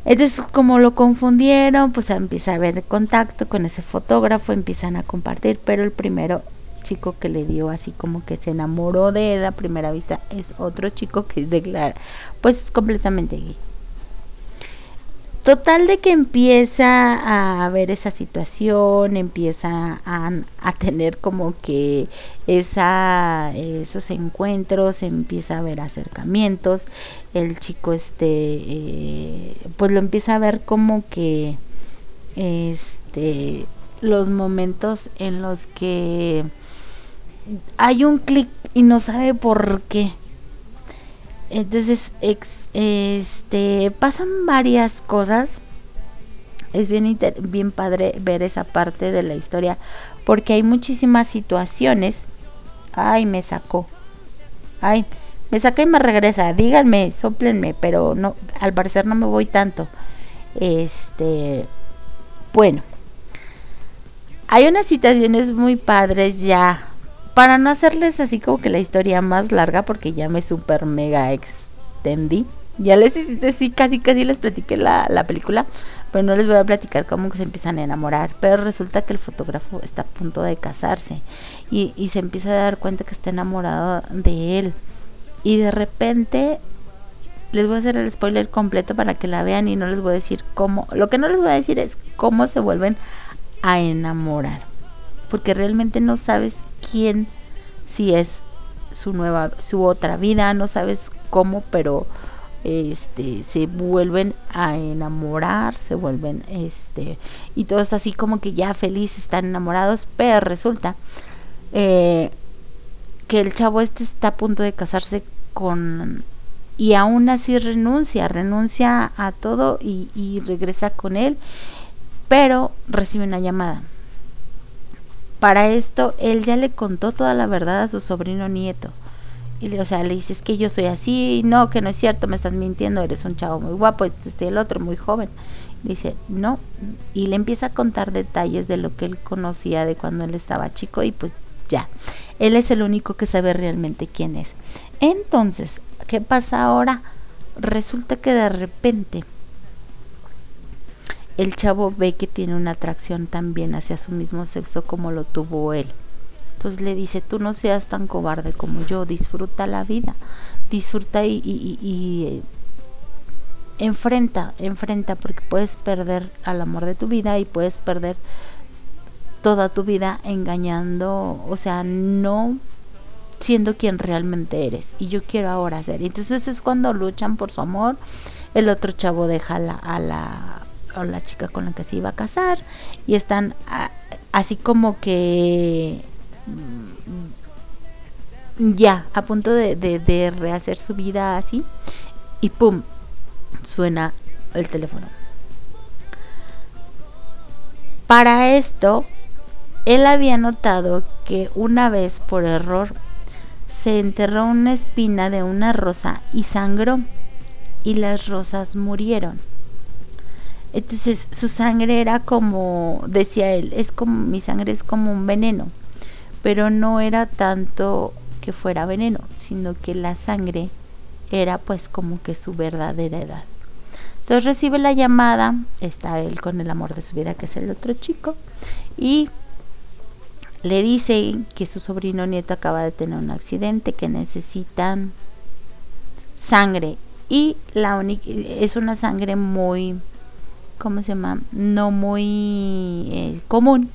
entonces, como lo confundieron, pues empieza a haber contacto con ese fotógrafo, empiezan a compartir, pero el primero chico que le dio así como que se enamoró de él a primera vista es otro chico que es declara, pues completamente gay. Total de que empieza a ver esa situación, empieza a, tener como que esa, esos encuentros, empieza a ver acercamientos, el chico este, eh, pues lo empieza a ver como que, este, los momentos en los que hay un clic y no sabe por qué entonces, este, pasan varias cosas. Es bien, bien padre ver esa parte de la historia porque hay muchísimas situaciones. Ay, me sacó. Ay, me saca y me regresa. Díganme, soplenme, pero no, al parecer no me voy tanto. Este, bueno, hay unas situaciones muy padres ya para no hacerles así como que la historia más larga, porque ya me super mega extendí. Ya les hiciste, sí, casi casi les platiqué la, la película, pero no les voy a platicar cómo se empiezan a enamorar. Pero resulta que el fotógrafo está a punto de casarse y, y se empieza a dar cuenta que está enamorado de él. Y de repente les voy a hacer el spoiler completo para que la vean y no les voy a decir cómo, lo que no les voy a decir es cómo se vuelven a enamorar, porque realmente no sabes quién, si es su nueva, su otra vida, no sabes cómo, pero este se vuelven a enamorar, se vuelven este y todos así como que ya felices, están enamorados, pero resulta eh, que el chavo este está a punto de casarse con y aún así renuncia, renuncia a todo y regresa con él, pero recibe una llamada. Para esto, él ya le contó toda la verdad a su sobrino nieto. Y le, o sea, le dice, es que yo soy así, no, que no es cierto, me estás mintiendo, eres un chavo muy guapo, este el otro muy joven. dice, no, y le empieza a contar detalles de lo que él conocía de cuando él estaba chico y pues ya, él es el único que sabe realmente quién es. Entonces, ¿qué pasa ahora? Resulta que de repente el chavo ve que tiene una atracción también hacia su mismo sexo como lo tuvo él. Entonces le dice, tú no seas tan cobarde como yo, disfruta la vida, disfruta y, y, eh, enfrenta, enfrenta, porque puedes perder al amor de tu vida y puedes perder toda tu vida engañando, o sea, no siendo quien realmente eres. Y yo quiero ahora ser. Entonces es cuando luchan por su amor. El otro chavo deja a la, la chica con la que se iba a casar y están así como que Mm, ya a punto de, rehacer su vida así y pum suena el teléfono. Para esto él había notado que una vez por error se enterró una espina de una rosa y sangró y las rosas murieron entonces su sangre era como decía él es como mi sangre es como un veneno pero no era tanto que fuera veneno, sino que la sangre era pues como que su verdadera edad. Entonces recibe la llamada, está él con el amor de su vida, que es el otro chico, y le dice que su sobrino nieto acaba de tener un accidente, que necesitan sangre. Y la única, es una sangre muy, ¿cómo se llama? No muy eh, común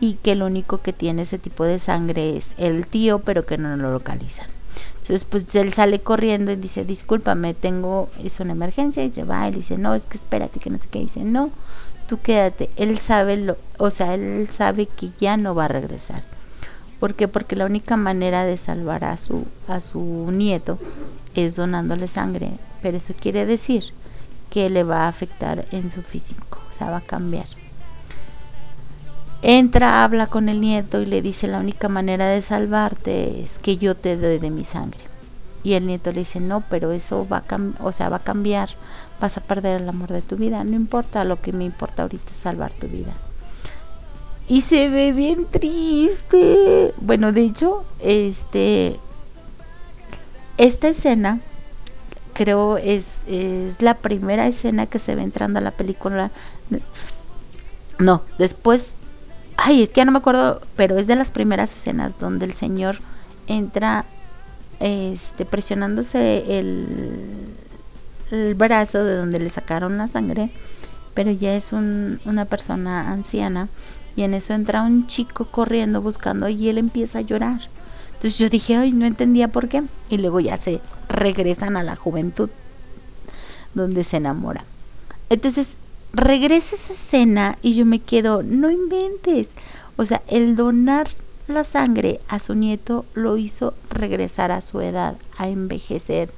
y que lo único que tiene ese tipo de sangre es el tío, pero que no lo localizan. Entonces, pues él sale corriendo y dice, discúlpame, tengo, es una emergencia, y se va, y dice, no, es que espérate, que no sé qué, dice, no, tú quédate, él sabe, lo, o sea, él sabe que ya no va a regresar. ¿Por qué? Porque la única manera de salvar a su, a su nieto es donándole sangre, pero eso quiere decir que le va a afectar en su físico, o sea, va a cambiar. Entra, habla con el nieto y le dice, la única manera de salvarte es que yo te dé de mi sangre. Y el nieto le dice, no, pero eso va a, o sea, va a cambiar, vas a perder el amor de tu vida. No importa, lo que me importa ahorita es salvar tu vida. Y se ve bien triste. Bueno, de hecho, este, esta escena creo es, es la primera escena que se ve entrando a la película. No, después ay, es que ya no me acuerdo, pero es de las primeras escenas donde el señor entra este presionándose el, el brazo de donde le sacaron la sangre, pero ya es un, una persona anciana y en eso entra un chico corriendo buscando y él empieza a llorar. Entonces yo dije, ay, no entendía por qué. Y luego ya se regresan a la juventud donde se enamora. Entonces regresa esa escena y yo me quedo, no inventes. O sea, el donar la sangre a su nieto lo hizo regresar a su edad, a envejecer.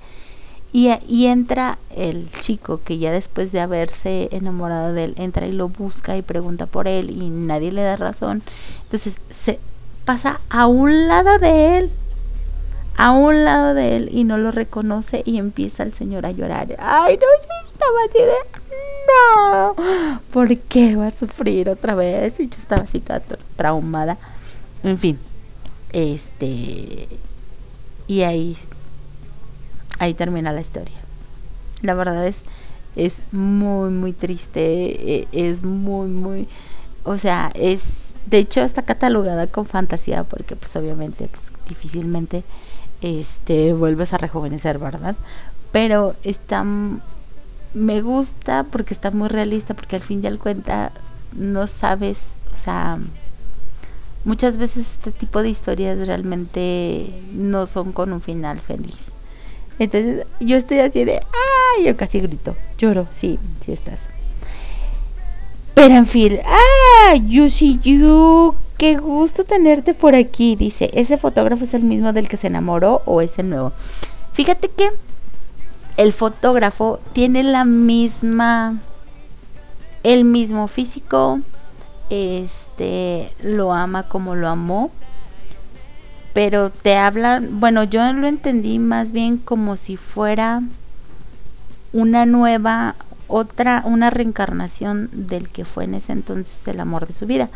Y, y, entra el chico que ya después de haberse enamorado de él, entra y lo busca y pregunta por él y nadie le da razón. Entonces se pasa a un lado de él, a un lado de él y no lo reconoce y empieza el señor a llorar. Ay, no, yo estaba así de no, ¿por qué va a sufrir otra vez? Y yo estaba así traumada. En fin, este. Y ahí. Ahí termina la historia. La verdad es. Es muy, muy triste. E, es muy, muy. O sea, es. De hecho, está catalogada con fantasía. Porque, pues, obviamente, pues, difícilmente este, vuelves a rejuvenecer, ¿verdad? Pero está, me gusta porque está muy realista, porque al fin y al cuenta no sabes, o sea, muchas veces este tipo de historias realmente no son con un final feliz. Entonces yo estoy así de, ¡ay! Yo casi grito, lloro, sí, sí estás. Pero en fin, ¡ah! Yushi Yu, qué gusto tenerte por aquí. Dice, ¿ese fotógrafo es el mismo del que se enamoró o es el nuevo? Fíjate que el fotógrafo tiene la misma, el mismo físico, este, lo ama como lo amó, pero te hablan, bueno, yo lo entendí más bien como si fuera una nueva, otra, una reencarnación del que fue en ese entonces el amor de su vida,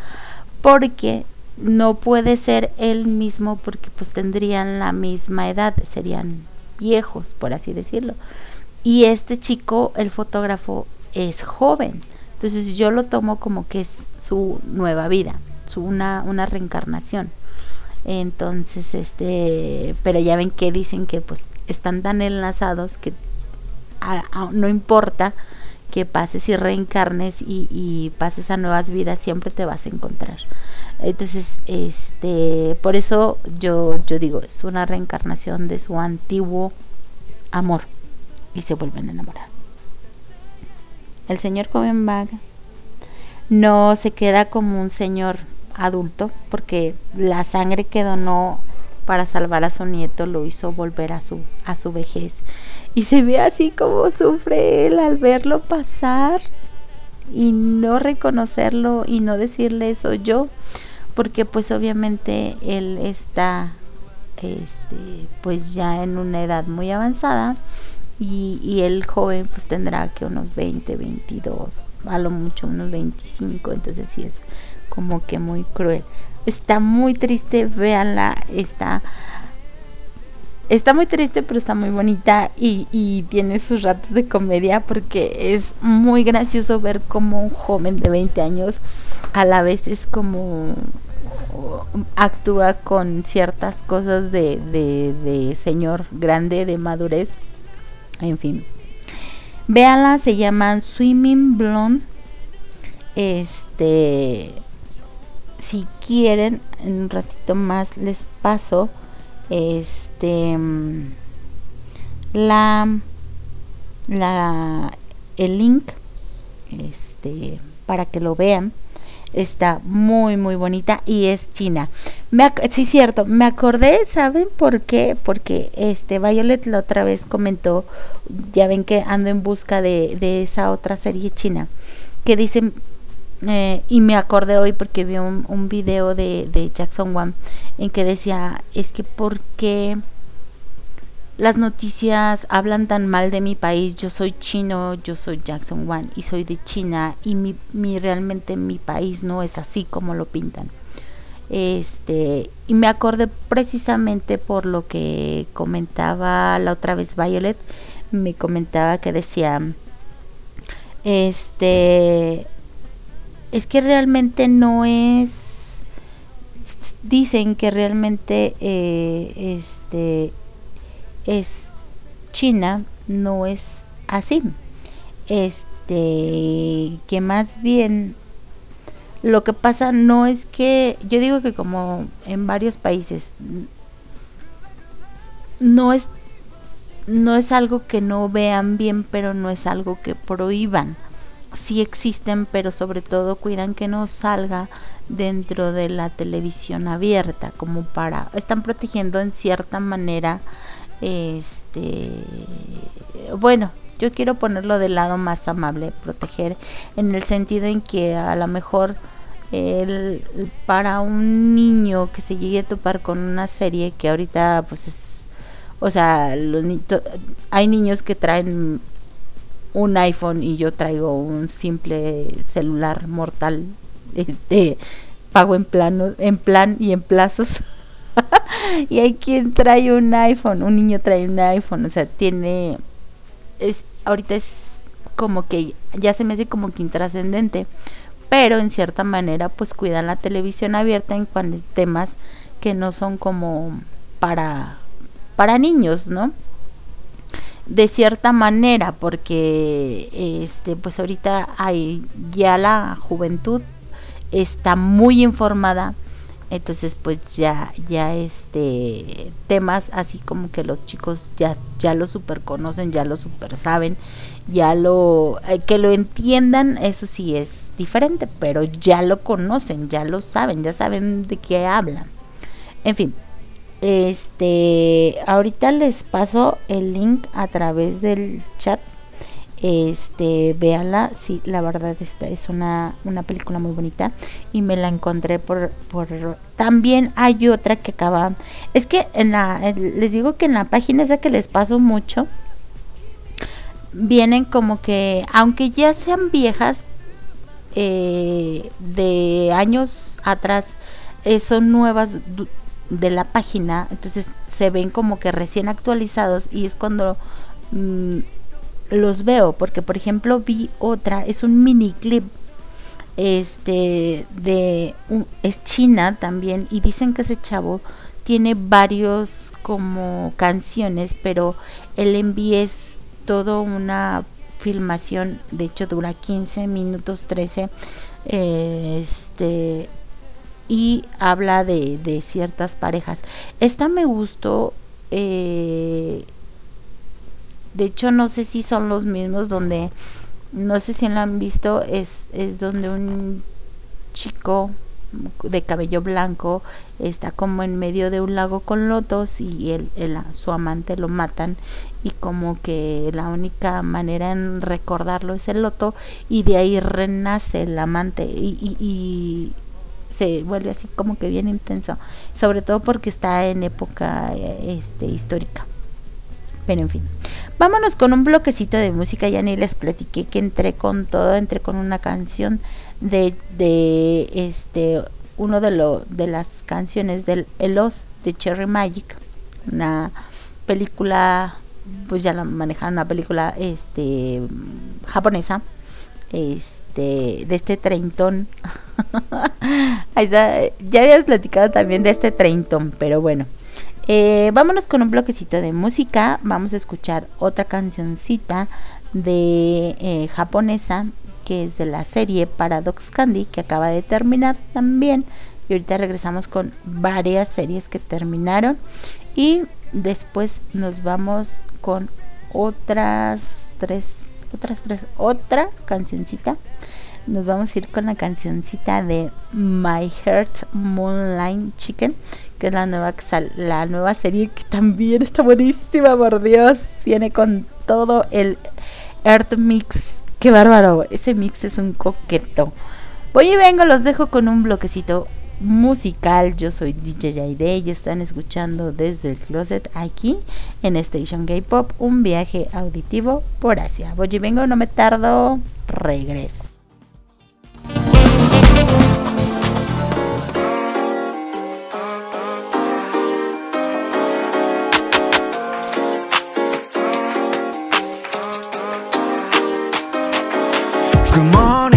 porque no puede ser él mismo porque pues tendrían la misma edad, serían viejos, por así decirlo. Y este chico, el fotógrafo, es joven. Entonces yo lo tomo como que es su nueva vida, su una, una reencarnación. Entonces, este, pero ya ven que dicen que pues están tan enlazados que no importa que pases y reencarnes y, y, pases a nuevas vidas, siempre te vas a encontrar. Entonces, este, por eso yo, yo digo, es una reencarnación de su antiguo amor y se vuelven a enamorar. El señor joven no se queda como un señor adulto porque la sangre que donó para salvar a su nieto lo hizo volver a su a su vejez y se ve así como sufre él al verlo pasar y no reconocerlo y no decirle eso yo porque pues obviamente él está este pues ya en una edad muy avanzada y, y el joven pues tendrá que unos 20, 22, a lo mucho unos 25, entonces sí es como que muy cruel. Está muy triste, véanla, está está muy triste, pero está muy bonita y, y, tiene sus ratos de comedia porque es muy gracioso ver como un joven de 20 años a la vez es como actúa con ciertas cosas de, de, de señor grande, de madurez. En fin. Véanla, se llaman Swimming Blonde. Este, si quieren, en un ratito más les paso este la la el link este para que lo vean está muy muy bonita y es china. Me sí cierto, me acordé, ¿saben por qué? Porque este Violet la otra vez comentó, ya ven que ando en busca de, de esa otra serie china, que dicen eh, y me acordé hoy porque vi un, un video de, de Jackson One en que decía, es que por qué las noticias hablan tan mal de mi país. Yo soy chino, yo soy Jackson One y soy de China y mi, mi realmente mi país no es así como lo pintan. Este, y me acordé precisamente por lo que comentaba la otra vez Violet, me comentaba que decía este es que realmente no es dicen que realmente eh, este es China no es así. Este, que más bien lo que pasa no es que yo digo que como en varios países no es no es algo que no vean bien, pero no es algo que prohíban. Sí existen, pero sobre todo cuidan que no salga dentro de la televisión abierta, como para están protegiendo en cierta manera este bueno yo quiero ponerlo del lado más amable proteger en el sentido en que a lo mejor el, para un niño que se llegue a topar con una serie que ahorita pues es o sea los hay niños que traen un iPhone y yo traigo un simple celular mortal este pago en plano en plan y en plazos y hay quien trae un iPhone, un niño trae un iPhone, o sea, tiene, es, ahorita es como que ya se me hace como que intrascendente, pero en cierta manera pues cuidan la televisión abierta en cuanto temas que no son como para para niños, ¿no? De cierta manera porque este pues ahorita hay ya la juventud está muy informada entonces pues ya ya este temas así como que los chicos ya ya lo super conocen ya lo super saben ya lo eh, que lo entiendan eso sí es diferente pero ya lo conocen ya lo saben ya saben de qué hablan. En fin este, ahorita les paso el link a través del chat. Este, véanla, sí, la verdad esta es una, una película muy bonita y me la encontré por, por también hay otra que acaba, es que en la, les digo que en la página esa que les paso mucho, vienen como que, aunque ya sean viejas, eh, de años atrás, eh, son nuevas de la página, entonces se ven como que recién actualizados y es cuando mm, los veo, porque por ejemplo vi otra, es un mini clip este de es China también y dicen que ese chavo tiene varios como canciones, pero el envío es todo una filmación, de hecho dura 15 minutos 13 este y habla de, de ciertas parejas. Esta me gustó, eh, de hecho no sé si son los mismos donde, no sé si lo han visto, es, es donde un chico de cabello blanco está como en medio de un lago con lotos y él, su amante lo matan y como que la única manera en recordarlo es el loto y de ahí renace el amante y se vuelve así como que bien intenso, sobre todo porque está en época este, histórica. Pero en fin, vámonos con un bloquecito de música, ya ni les platiqué que entré con todo, entré con una canción de, de este uno de lo, de las canciones del Elos de Cherry Magic, una película pues ya la manejaron una película este japonesa este de este treintón ya habías platicado también de este treintón, pero bueno. Eh, vámonos con un bloquecito de música. Vamos a escuchar otra cancioncita de eh, japonesa que es de la serie Paradox Candy que acaba de terminar también. Y ahorita regresamos con varias series que terminaron. Y después nos vamos con otras tres, otras tres, otra cancioncita nos vamos a ir con la cancioncita de My Heart Moonlight Chicken, que es la nueva, la nueva serie que también está buenísima, por Dios. Viene con todo el Earth Mix. Qué bárbaro, ese mix es un coqueto. Voy y vengo, los dejo con un bloquecito musical. Yo soy DJ Yaide y están escuchando desde el closet aquí en Station Gay Pop un viaje auditivo por Asia. Voy y vengo, no me tardo, regreso. Good morning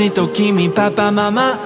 私と君パパママ。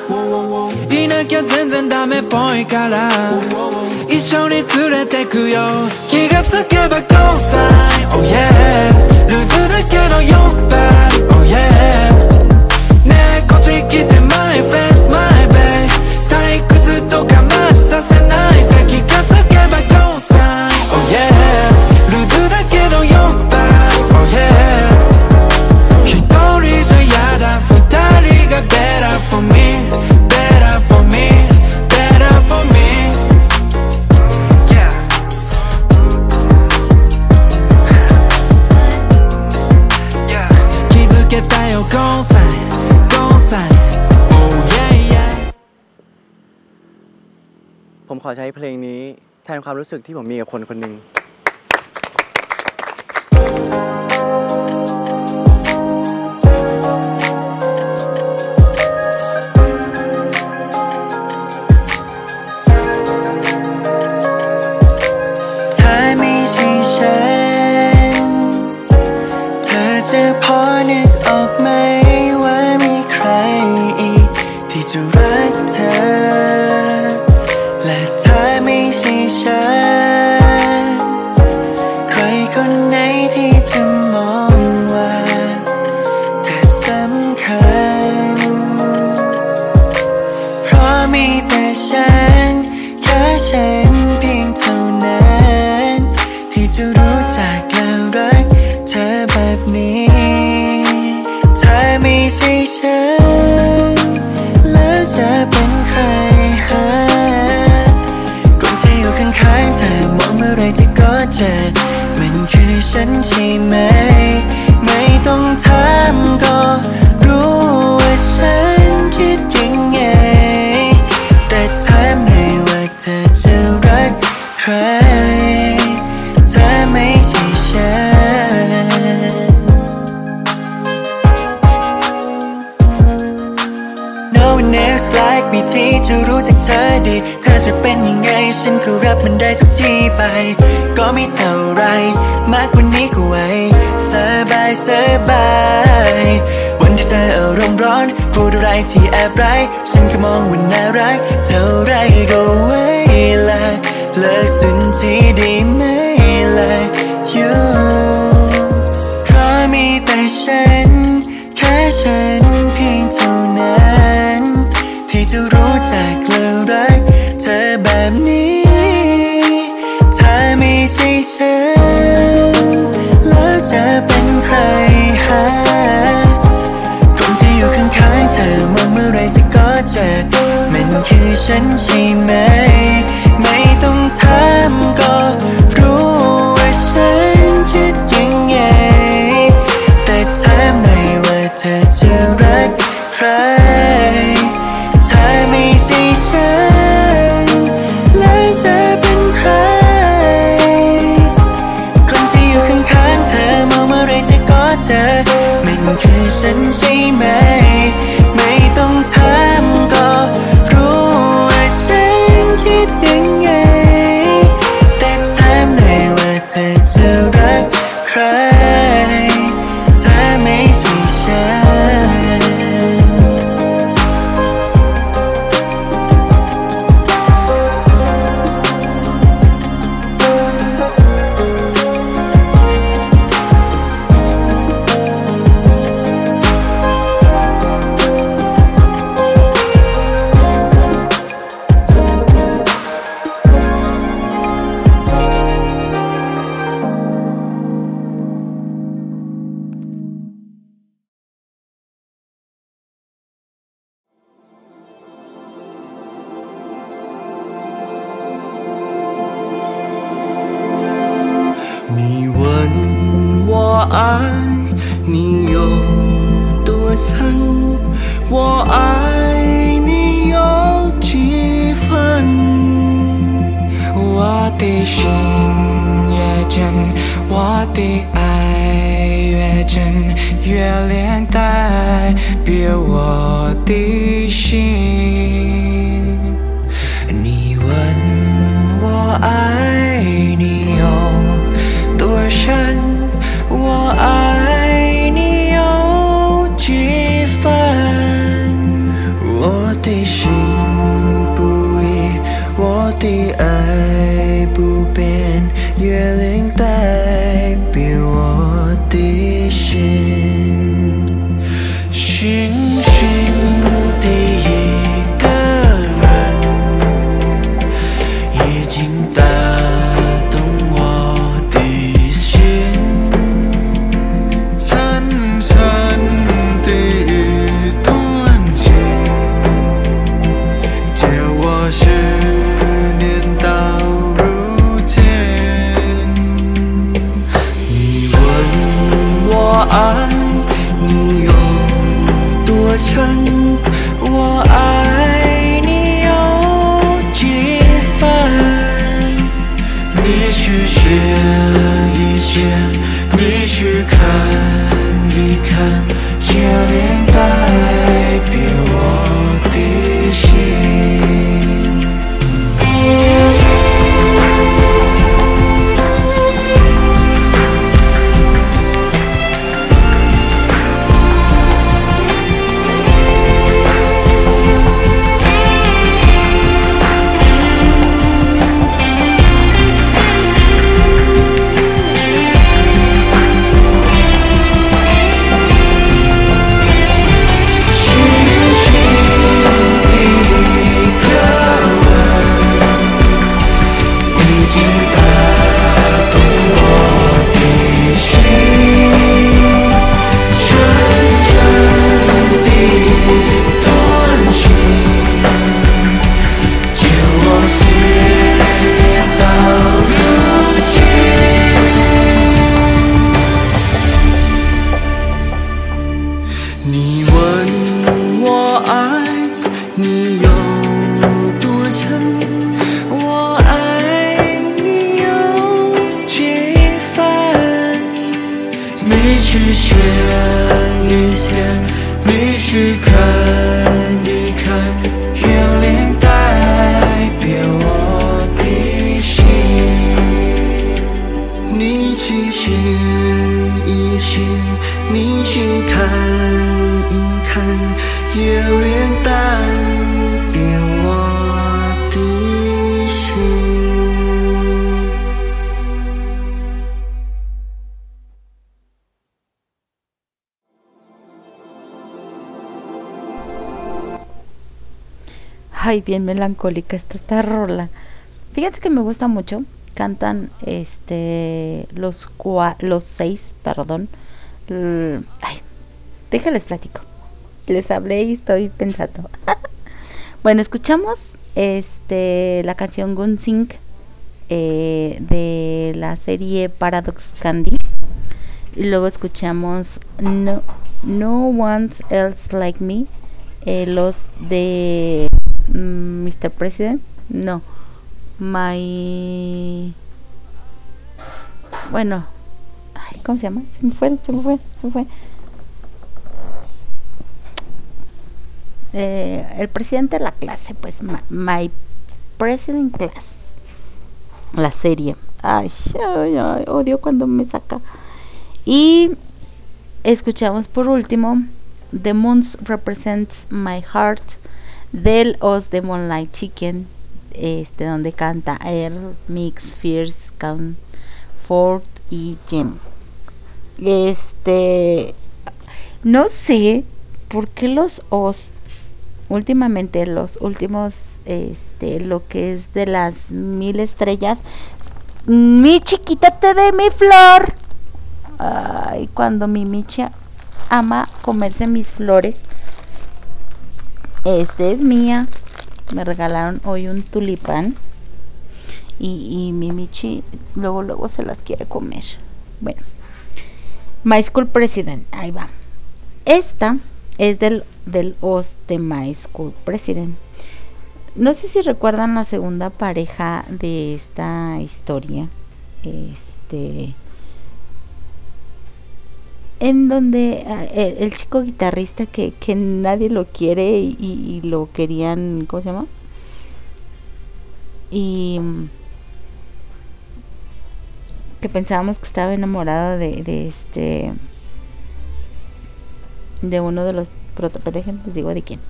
รู้สึกที่ผมมีกับคนคนหนึ่ง 的心不移，我的爱不变，月亮 bien melancólica está esta rola. Fíjense que me gusta mucho. Cantan este los los seis, perdón. L- ay, déjales platico. Les hablé y estoy pensando. bueno, escuchamos este la canción Gunsing eh, de la serie Paradox Candy. Y luego escuchamos No, no One Else Like Me. eh, los de mm, Mr. President. No. My. Bueno. ¿Cómo se llama? Se me fue, se me fue, se me fue. Eh, el presidente de la clase, pues, My President Class. La serie. Ay, odio cuando me saca. Y escuchamos por último The Moons Represents My Heart del Os de Moonlight Chicken, este donde canta Air, Mix, Fierce, Ford y Jim. Este no sé por qué los Os últimamente los últimos este lo que es de las mil estrellas mi chiquita te dé mi flor ay cuando mi micha ama comerse mis flores este es mía me regalaron hoy un tulipán y, y mi michi luego luego se las quiere comer bueno My School President, ahí va. Esta es del, del host de My School President. No sé si recuerdan la segunda pareja de esta historia. Este. En donde ah, el, chico guitarrista que, que nadie lo quiere y, lo querían. ¿Cómo se llama? Y que pensábamos que estaba enamorado de, de este de uno de los protagonistas, digo de quién.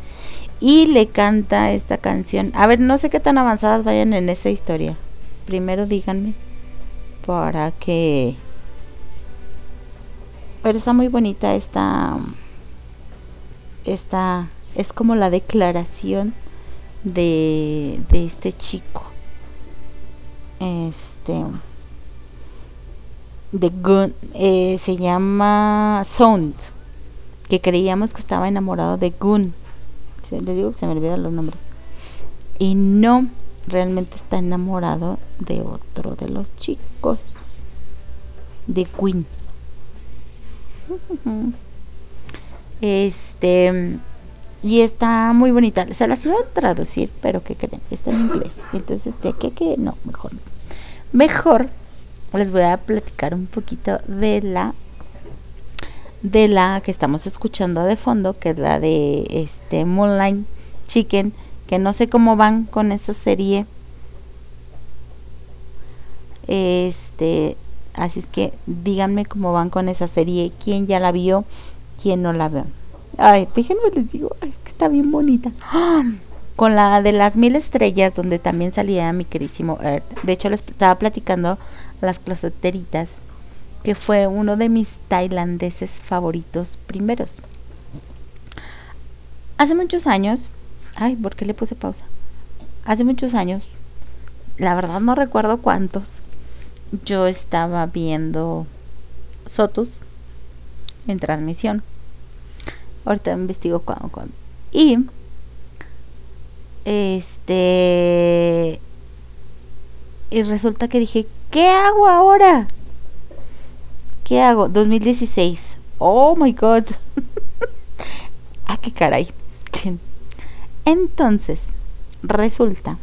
Y le canta esta canción. A ver, no sé qué tan avanzadas vayan en esa historia. Primero díganme para que pero está muy bonita esta esta es como la declaración de de este chico. Este de Gun eh, se llama Sound que creíamos que estaba enamorado de Gun. Les digo que se me olvidan los nombres. Y no realmente está enamorado de otro de los chicos de Queen este y está muy bonita. Se las iba a traducir pero que creen está en inglés. Entonces de qué que no mejor mejor les voy a platicar un poquito de la de la que estamos escuchando de fondo, que es la de este Moonlight Chicken, que no sé cómo van con esa serie. Este, así es que díganme cómo van con esa serie, quién ya la vio, quién no la vio. Ay, déjenme les digo, es que está bien bonita. ¡Ah! Con la de las mil estrellas, donde también salía mi querísimo Earth. De hecho, les estaba platicando las closeteritas, que fue uno de mis tailandeses favoritos primeros. Hace muchos años, ay, ¿por qué le puse pausa? Hace muchos años, la verdad no recuerdo cuántos, yo estaba viendo Sotus en transmisión. Ahorita investigo cuándo, cuándo. Y este y resulta que dije, ¿qué hago ahora? ¿Qué hago? 2016. Oh my god. ah, qué caray. Entonces, resulta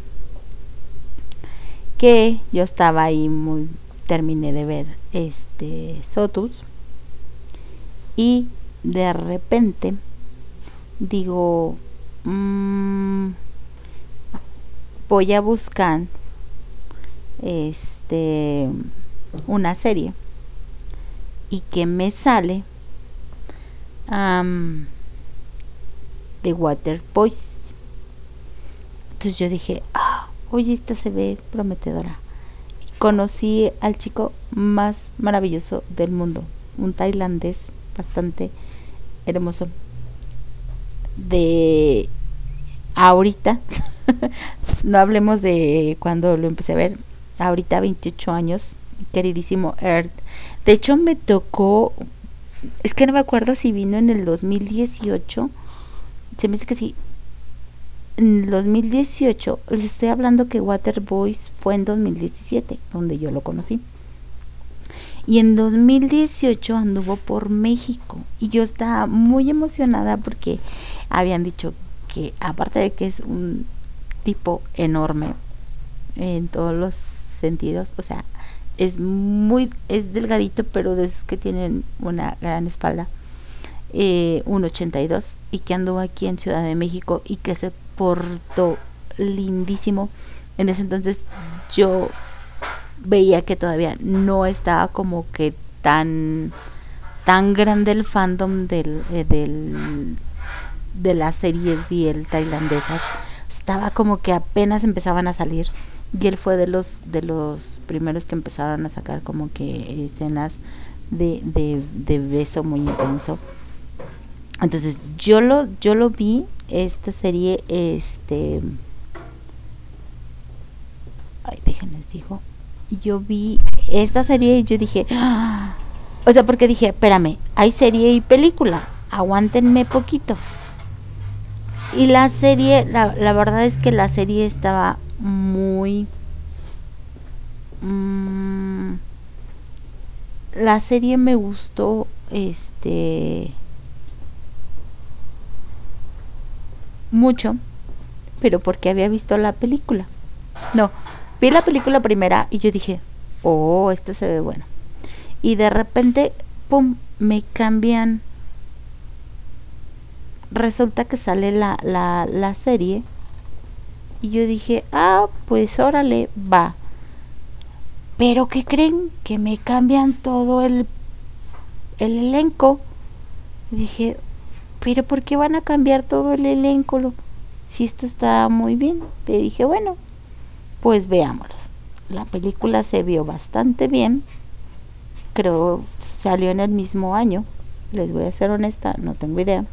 que yo estaba ahí muy terminé de ver este Sotus y de repente digo mmm, voy a buscar este una serie y que me sale um, de Water Boys entonces yo dije ah, oye esta se ve prometedora conocí al chico más maravilloso del mundo un tailandés bastante hermoso de ahorita no hablemos de cuando lo empecé a ver ahorita 28 años, queridísimo Earth. De hecho, me tocó, es que no me acuerdo si vino en el 2018, se me dice que sí. En el 2018, les estoy hablando que Water Boys fue en 2017, donde yo lo conocí. Y en 2018 anduvo por México y yo estaba muy emocionada porque habían dicho que aparte de que es un tipo enorme, en todos los sentidos. O sea, es muy, es delgadito, pero de esos que tienen una gran espalda. Eh, un 82 y que anduvo aquí en Ciudad de México y que se portó lindísimo. En ese entonces yo veía que todavía no estaba como que tan tan grande el fandom del, eh, del de las series biel tailandesas estaba como que apenas empezaban a salir y él fue de los de los primeros que empezaron a sacar como que escenas de, de, de beso muy intenso entonces yo lo yo lo vi esta serie este ay déjenles digo yo vi esta serie y yo dije ¡Ah! o sea porque dije espérame hay serie y película aguántenme poquito y la serie la, la verdad es que la serie estaba muy... Mm, la serie me gustó este mucho, pero porque había visto la película. No, vi la película primera y yo dije, oh, esto se ve bueno. Y de repente, pum, me cambian. Resulta que sale la, la, la serie. Y yo dije, ah, pues órale, va. Pero ¿qué creen? Que me cambian todo el, el elenco. Dije, pero ¿por qué van a cambiar todo el elenco? Si esto está muy bien. Le dije, bueno, pues veámoslos. La película se vio bastante bien. Creo salió en el mismo año. Les voy a ser honesta, no tengo idea.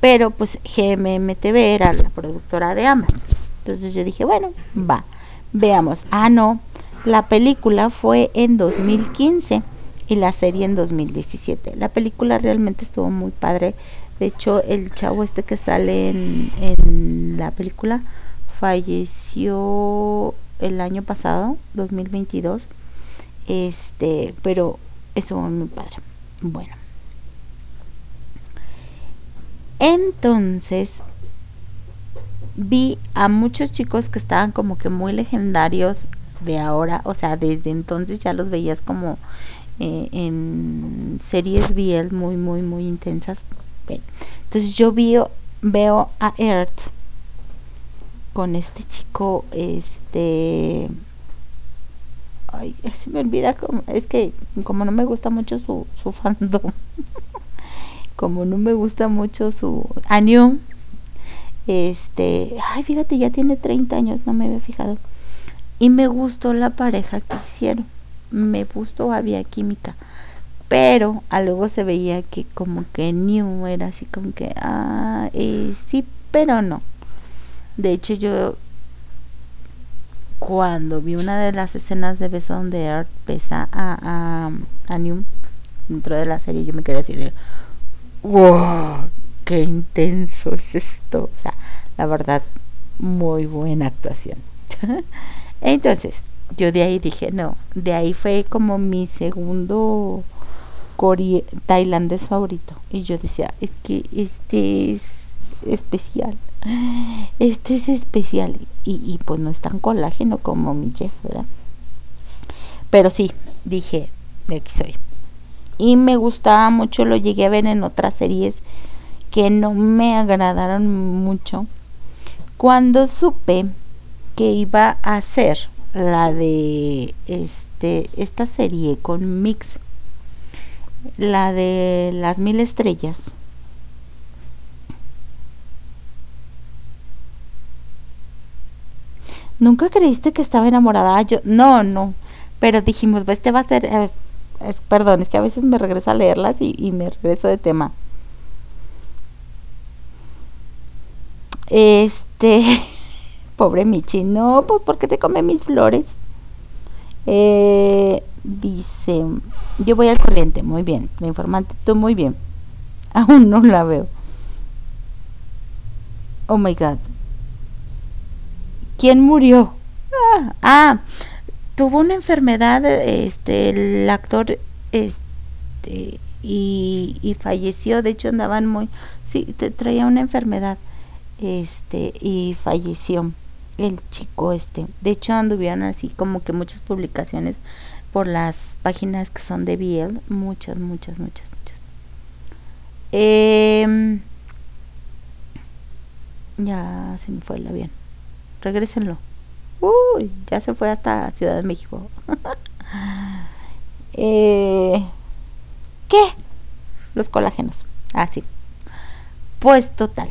Pero pues GMMTV era la productora de ambas. Entonces yo dije, bueno, va, veamos. Ah, no, la película fue en 2015 y la serie en 2017. La película realmente estuvo muy padre. De hecho, el chavo este que sale en, en la película falleció el año pasado, 2022. Este, pero estuvo muy padre. Bueno. Entonces, vi a muchos chicos que estaban como que muy legendarios de ahora, o sea, desde entonces ya los veías como eh, en series BL muy, muy, muy intensas. entonces yo veo a Earth con este chico, este... Ay, se me olvida, como, es que como no me gusta mucho su, su fandom, como no me gusta mucho su... Anu, este... Ay, fíjate, ya tiene 30 años, no me había fijado. Y me gustó la pareja que hicieron me gustó, había química. Pero a luego se veía que como que New era así como que, ah, eh, sí, pero no. De hecho yo cuando vi una de las escenas de beso donde Earth besa a, a, New dentro de la serie, yo me quedé así de, wow, qué intenso es esto. O sea, la verdad, muy buena actuación. Entonces, yo de ahí dije, no, de ahí fue como mi segundo tailandés favorito. Y yo decía, es que este es especial. Este es especial. Y, y pues no es tan colágeno como mi Jeff, ¿verdad? Pero sí, dije, de aquí soy. Y me gustaba mucho, lo llegué a ver en otras series que no me agradaron mucho. Cuando supe que iba a hacer la de este esta serie con Mix, la de las mil estrellas. ¿Nunca creíste que estaba enamorada? Yo, no, no. Pero dijimos, este va a ser. Eh, perdón, es que a veces me regreso a leerlas y, y me regreso de tema. Este. Pobre Michi, no, pues porque se come mis flores. Eh, dice, yo voy al corriente, muy bien. La informante, tú muy bien. Aún no la veo. Oh my god. ¿Quién murió? Ah, ah tuvo una enfermedad, este, el actor, este, y, y falleció. De hecho, andaban muy, sí, traía una enfermedad, este, y falleció el chico este. De hecho, anduvieron así como que muchas publicaciones por las páginas que son de Biel. Muchas, muchas, muchas, muchas. Em, ya se me fue el avión. Regrésenlo. Uy, ya se fue hasta Ciudad de México. eh, ¿Qué? Los colágenos. Así. Ah, pues total.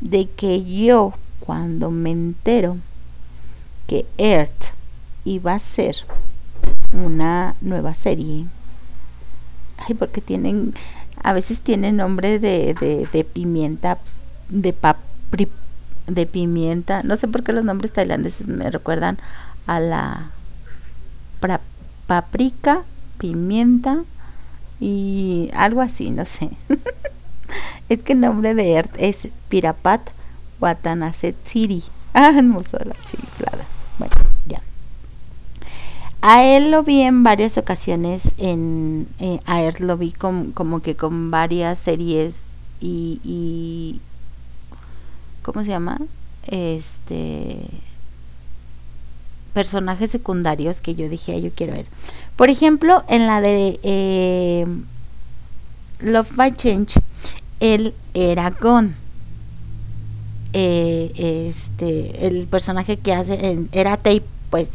De que yo cuando me entero que Earth iba a ser una nueva serie. Ay, porque tienen, a veces tienen nombre de, de, pimienta, de papri, de pimienta. No sé por qué los nombres tailandeses me recuerdan a la paprika, pimienta y algo así, no sé. es que el nombre de Earth es Pirapat Watanaset City. Ah, no la chiflada. Bueno, ya. A él lo vi en varias ocasiones, en, eh, a él lo vi con- como que con varias series y, y ¿cómo se llama? Este personajes secundarios que yo dije, "Ay, yo quiero ver. Por ejemplo, en la de eh, Love by Change, él era Gon. Eh, este, el personaje que hace en- era Tape, pues,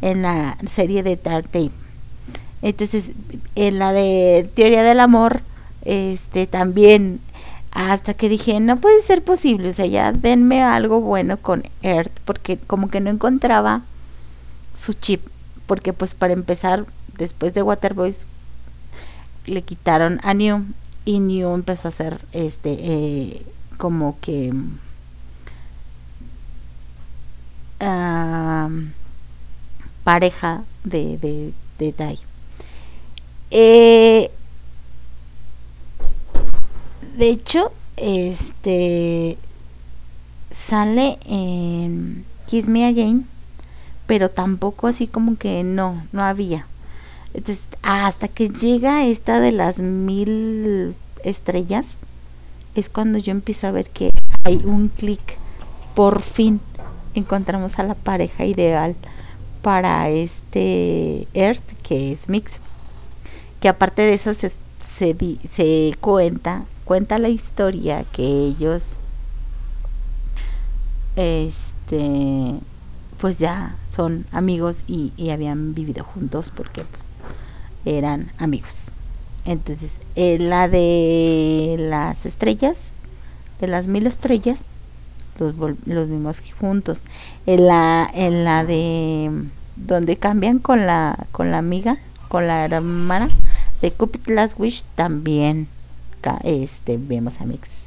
en la serie de Dark Tape. Entonces, en la de Teoría del Amor, este, también, hasta que dije, no puede ser posible, o sea, ya denme algo bueno con Earth, porque como que no encontraba su chip, porque pues para empezar, después de Waterboys, le quitaron a New, y New empezó a ser, este, eh, como que... pareja de, de, de Tai. Eh, de hecho, este sale en Kiss Me Again, pero tampoco así como que no, no había. Entonces, hasta que llega esta de las mil estrellas, es cuando yo empiezo a ver que hay un clic. Por fin encontramos a la pareja ideal para este Earth, que es Mix. Que aparte de eso se, se, cuenta, cuenta la historia que ellos este pues ya son amigos y, y habían vivido juntos porque pues eran amigos. Entonces, en la de las estrellas, de las mil estrellas, los, los vimos juntos. En la, en la de donde cambian con la, con la amiga, con la hermana de Cupid Last Wish también este vemos a Mix.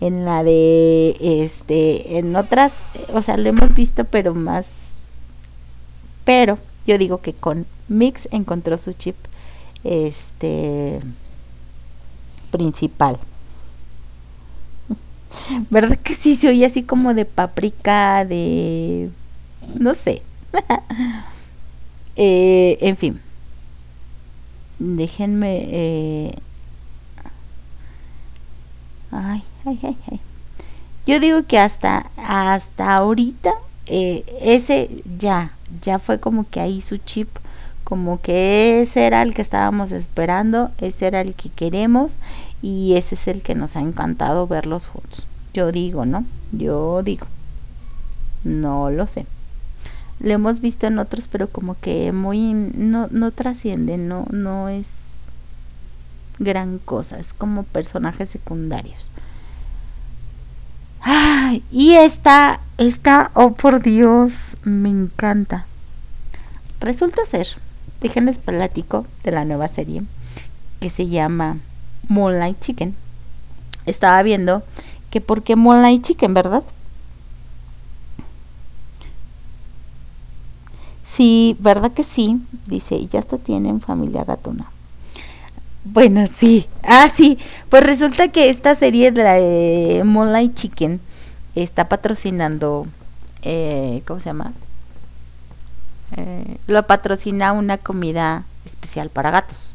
En la de este, en otras, o sea, lo hemos visto, pero más pero yo digo que con Mix encontró su chip este principal. ¿Verdad que sí se oye así como de paprika, de no sé? Eh, en fin. Déjenme eh, Ay, ay, ay, ay. Yo digo que hasta hasta ahorita eh, ese ya ya fue como que ahí su chip como que ese era el que estábamos esperando, ese era el que queremos y ese es el que nos ha encantado verlos juntos. Yo digo, ¿no? Yo digo. No lo sé. Lo hemos visto en otros, pero como que muy no no trasciende, no no es gran cosa, es como personajes secundarios. Ay, y esta, esta, oh por Dios, me encanta. Resulta ser, déjenles platico de la nueva serie que se llama Moonlight Chicken. Estaba viendo que por qué Moonlight Chicken, ¿verdad? Sí, ¿verdad que sí? Dice, ya hasta tienen familia gatuna. Bueno, sí. Ah, sí. Pues resulta que esta serie de la de Moonlight Chicken está patrocinando, eh, ¿cómo se llama? Eh, lo patrocina una comida especial para gatos.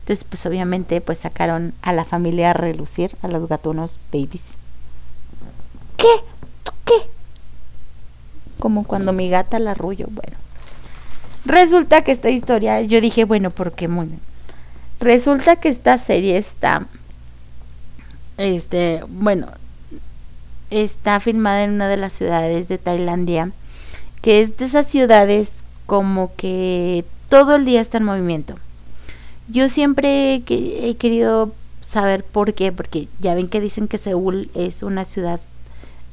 Entonces, pues obviamente, pues sacaron a la familia a relucir, a los gatunos babies. ¿Qué? ¿Tú qué? Como cuando mi gata la arrullo. Bueno. Resulta que esta historia, yo dije, bueno, porque bueno, Resulta que esta serie está, este, bueno, está filmada en una de las ciudades de Tailandia, que es de esas ciudades como que todo el día está en movimiento. Yo siempre he, que- he querido saber por qué, porque ya ven que dicen que Seúl es una ciudad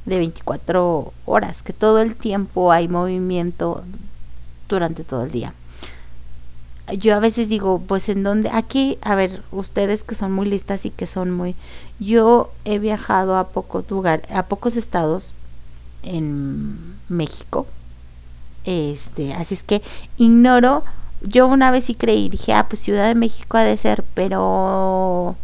de 24 horas, que todo el tiempo hay movimiento durante todo el día yo a veces digo, pues en donde, aquí, a ver, ustedes que son muy listas y que son muy, yo he viajado a pocos lugares, a pocos estados en México, este, así es que ignoro, yo una vez sí creí, dije, ah, pues Ciudad de México ha de ser, pero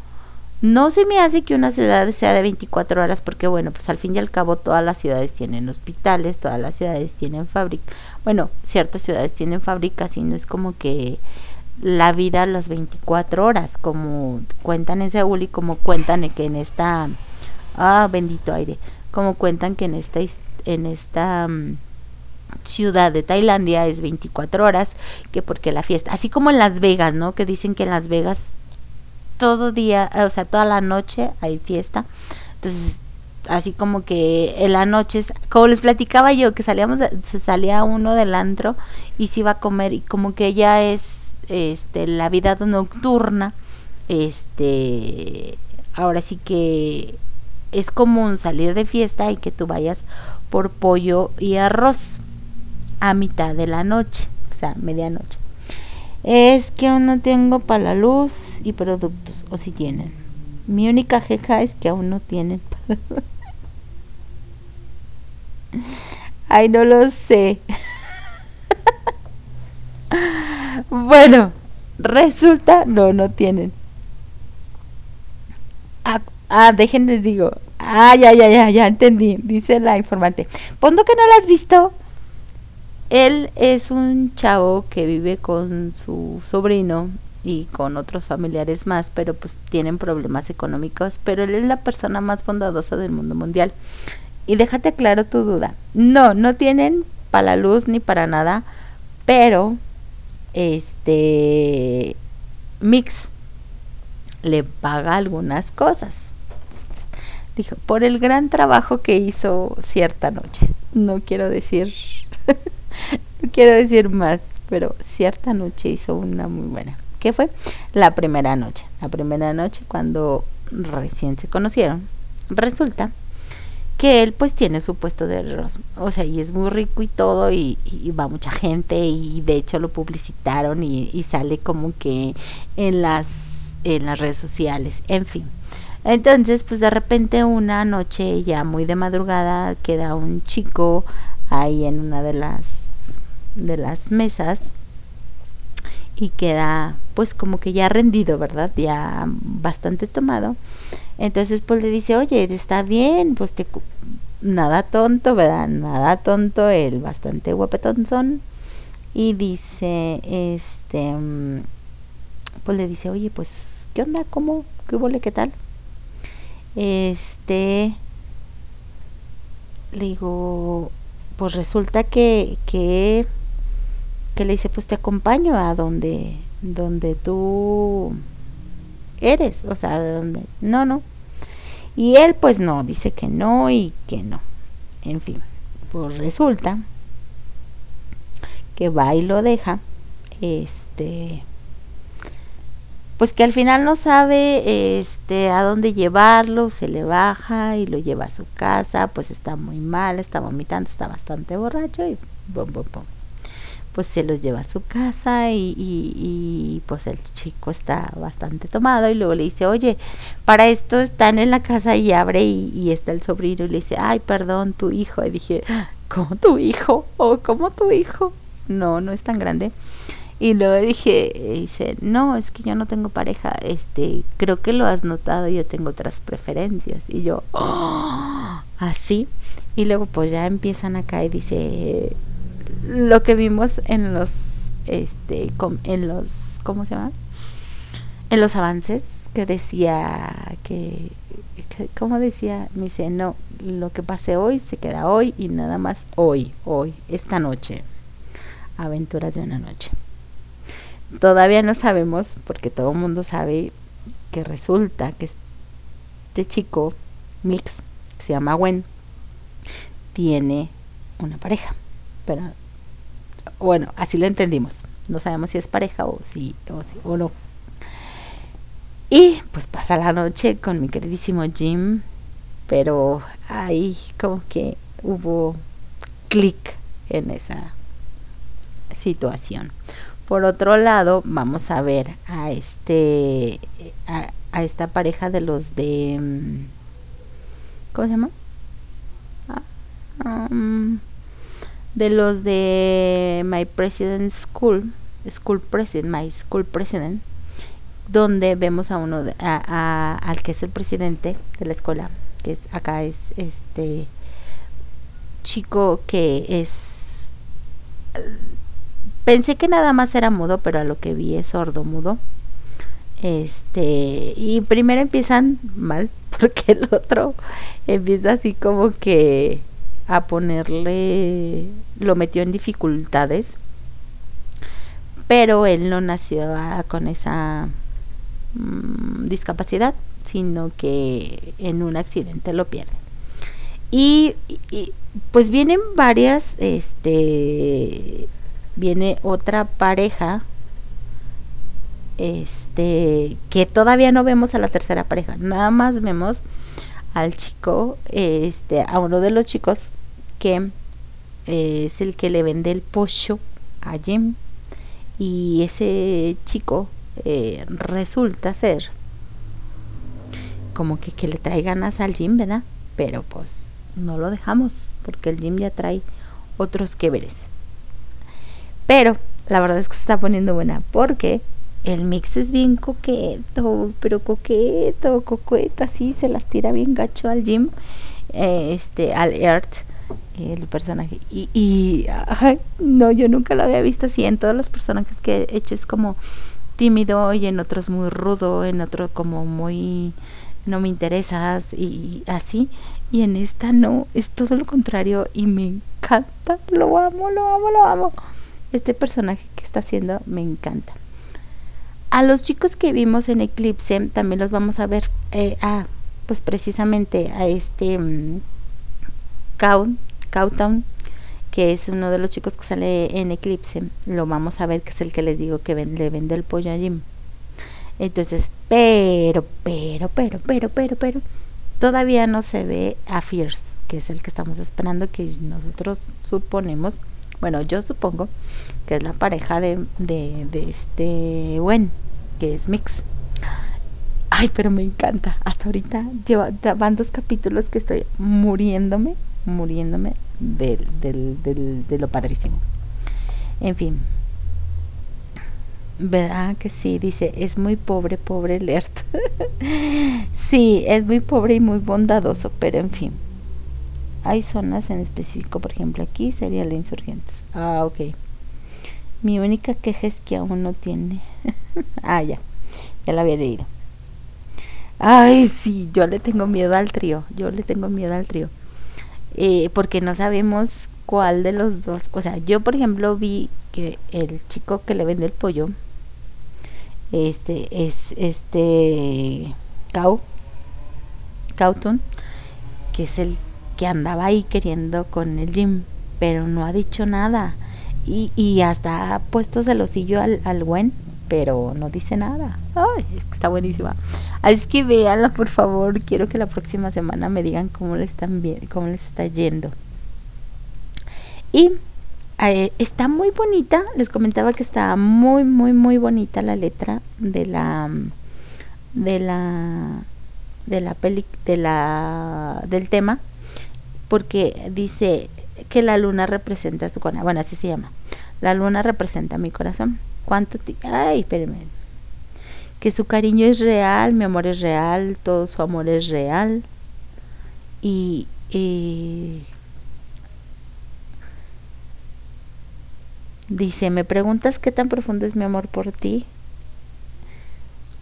No se me hace que una ciudad sea de 24 horas porque bueno, pues al fin y al cabo todas las ciudades tienen hospitales, todas las ciudades tienen fábricas. Bueno, ciertas ciudades tienen fábricas y no es como que la vida a las 24 horas, como cuentan en Seúl y como cuentan que en esta ah, bendito aire, como cuentan que en esta en esta mm, ciudad de Tailandia es 24 horas, que porque la fiesta, así como en Las Vegas, ¿no? Que dicen que en Las Vegas todo día, o sea, toda la noche hay fiesta. Entonces, así como que en la noche, como les platicaba yo, que salíamos, se salía uno del antro y se iba a comer y como que ya es este la vida nocturna, este ahora sí que es común salir de fiesta y que tú vayas por pollo y arroz a mitad de la noche, o sea, medianoche. Es que aún no tengo para la luz y productos, o si tienen. Mi única jeja es que aún no tienen para Ay, no lo sé. bueno, resulta, no, no tienen. Ah, ah, déjenles digo. Ah, ya, ya, ya, ya entendí. Dice la informante. Pues que no la has visto. Él es un chavo que vive con su sobrino y con otros familiares más, pero pues tienen problemas económicos, pero él es la persona más bondadosa del mundo mundial. Y déjate claro tu duda. No, no tienen para la luz ni para nada, pero este Mix le paga algunas cosas. Dijo, por el gran trabajo que hizo cierta noche. No quiero decir no quiero decir más, pero cierta noche hizo una muy buena. ¿Qué fue? La primera noche. La primera noche cuando recién se conocieron. Resulta que él pues tiene su puesto de arroz, o sea, y es muy rico y todo, y, va mucha gente, y de hecho lo publicitaron y, y, sale como que en las, en las redes sociales, en fin. Entonces, pues de repente una noche ya muy de madrugada queda un chico ahí en una de las de las mesas y queda pues como que ya rendido, ¿verdad? Ya bastante tomado. Entonces pues le dice, oye, está bien, pues te... Nada tonto, ¿verdad? Nada tonto, él bastante guapetón son. Y dice, este, pues le dice, oye, pues, ¿qué onda? ¿Cómo? ¿Qué hubo? ¿Qué tal? Este, le digo, pues resulta que, que, que le dice, pues te acompaño a donde, donde tú eres, o sea, donde, no, no. Y él pues no, dice que no y que no. En fin, pues resulta que va y lo deja, este, pues que al final no sabe este a dónde llevarlo, se le baja y lo lleva a su casa, pues está muy mal, está vomitando, está bastante borracho y pues se los lleva a su casa y, y, pues el chico está bastante tomado y luego le dice, oye, para esto están en la casa y abre y, está el sobrino y le dice, ay, perdón, tu hijo. Y dije, ¿cómo tu hijo? ¿O cómo tu hijo? No, no es tan grande. Y luego dije, dice, no, es que yo no tengo pareja, este, creo que lo has notado, yo tengo otras preferencias. Y yo, oh, así. Y luego pues ya empiezan acá y dice, lo que vimos en los, este, en los, ¿cómo se llama? En los avances, que decía que, que ¿cómo decía? Me dice, no, lo que pase hoy se queda hoy y nada más hoy, hoy, esta noche. Aventuras de una noche. Todavía no sabemos, porque todo el mundo sabe que resulta que este chico, Mix, se llama Gwen, tiene una pareja. Pero bueno, así lo entendimos. No sabemos si es pareja o si o, si, o no. Y pues pasa la noche con mi queridísimo Jim, pero ahí como que hubo clic en esa situación. Por otro lado, vamos a ver a este a, esta pareja de los de mm, ¿cómo se llama? Ah, um, de los de My President School, School President, My School President, donde vemos a uno, a- al que es el presidente de la escuela, que es acá es este chico que es pensé que nada más era mudo, pero a lo que vi es sordo mudo. Este, y primero empiezan mal, porque el otro empieza así como que a ponerle, lo metió en dificultades, pero él no nació ah, con esa mm, discapacidad, sino que en un accidente lo pierde. Y, y, pues vienen varias, este, viene otra pareja, este, que todavía no vemos a la tercera pareja, nada más vemos al chico, este, a uno de los chicos que eh, es el que le vende el pollo a Jim y ese chico eh, resulta ser como que, que le trae ganas al Jim, ¿verdad? Pero pues no lo dejamos porque el Jim ya trae otros que veres. Pero la verdad es que se está poniendo buena porque el mix es bien coqueto, pero coqueto, coqueto, así se las tira bien gacho al Jim, eh, este, al Earth, el personaje. Y, y no, yo nunca lo había visto así. En todos los personajes que he hecho es como tímido y en otros muy rudo, en otro como muy no me interesas y así. Y en esta no, es todo lo contrario y me encanta, lo amo, lo amo, lo amo. Este personaje que está haciendo me encanta. A los chicos que vimos en Eclipse también los vamos a ver. Eh, ah, pues precisamente a este um, Cow, Cowtown, que es uno de los chicos que sale en Eclipse. Lo vamos a ver, que es el que les digo que le vende el pollo a Jim. Entonces, pero, pero, pero, pero, pero, pero, todavía no se ve a Fierce, que es el que estamos esperando, que nosotros suponemos, bueno, yo supongo que es la pareja de, de, de este Gwen, que es Mix. Ay, pero me encanta. Hasta ahorita lleva, dos capítulos que estoy muriéndome, muriéndome del, del, del, de lo padrísimo. En fin. ¿Verdad que sí? Dice, es muy pobre, pobre Lert. sí, es muy pobre y muy bondadoso, pero en fin. Hay zonas en específico, por ejemplo, aquí sería la Insurgentes. Ah, ok. Mi única queja es que aún no tiene. ah, ya. Ya la había leído. Ay, sí, yo le tengo miedo al trío. Yo le tengo miedo al trío. Eh, porque no sabemos cuál de los dos. O sea, yo, por ejemplo, vi que el chico que le vende el pollo. Este es este. Cow. Cowton. Que es el que andaba ahí queriendo con el Jim. Pero no ha dicho nada. Y, y hasta ha puesto celosillo al, al Gwen pero no dice nada. Ay, es que está buenísima. Así que véanla, por favor. Quiero que la próxima semana me digan cómo le están bien, cómo les está yendo. Y eh, está muy bonita. Les comentaba que está muy, muy, muy bonita la letra de la de la de la peli de la del tema porque dice que la luna representa su corazón. Bueno, así se llama. La luna representa mi corazón cuánto ay espérenme que su cariño es real mi amor es real todo su amor es real y, y dice me preguntas qué tan profundo es mi amor por ti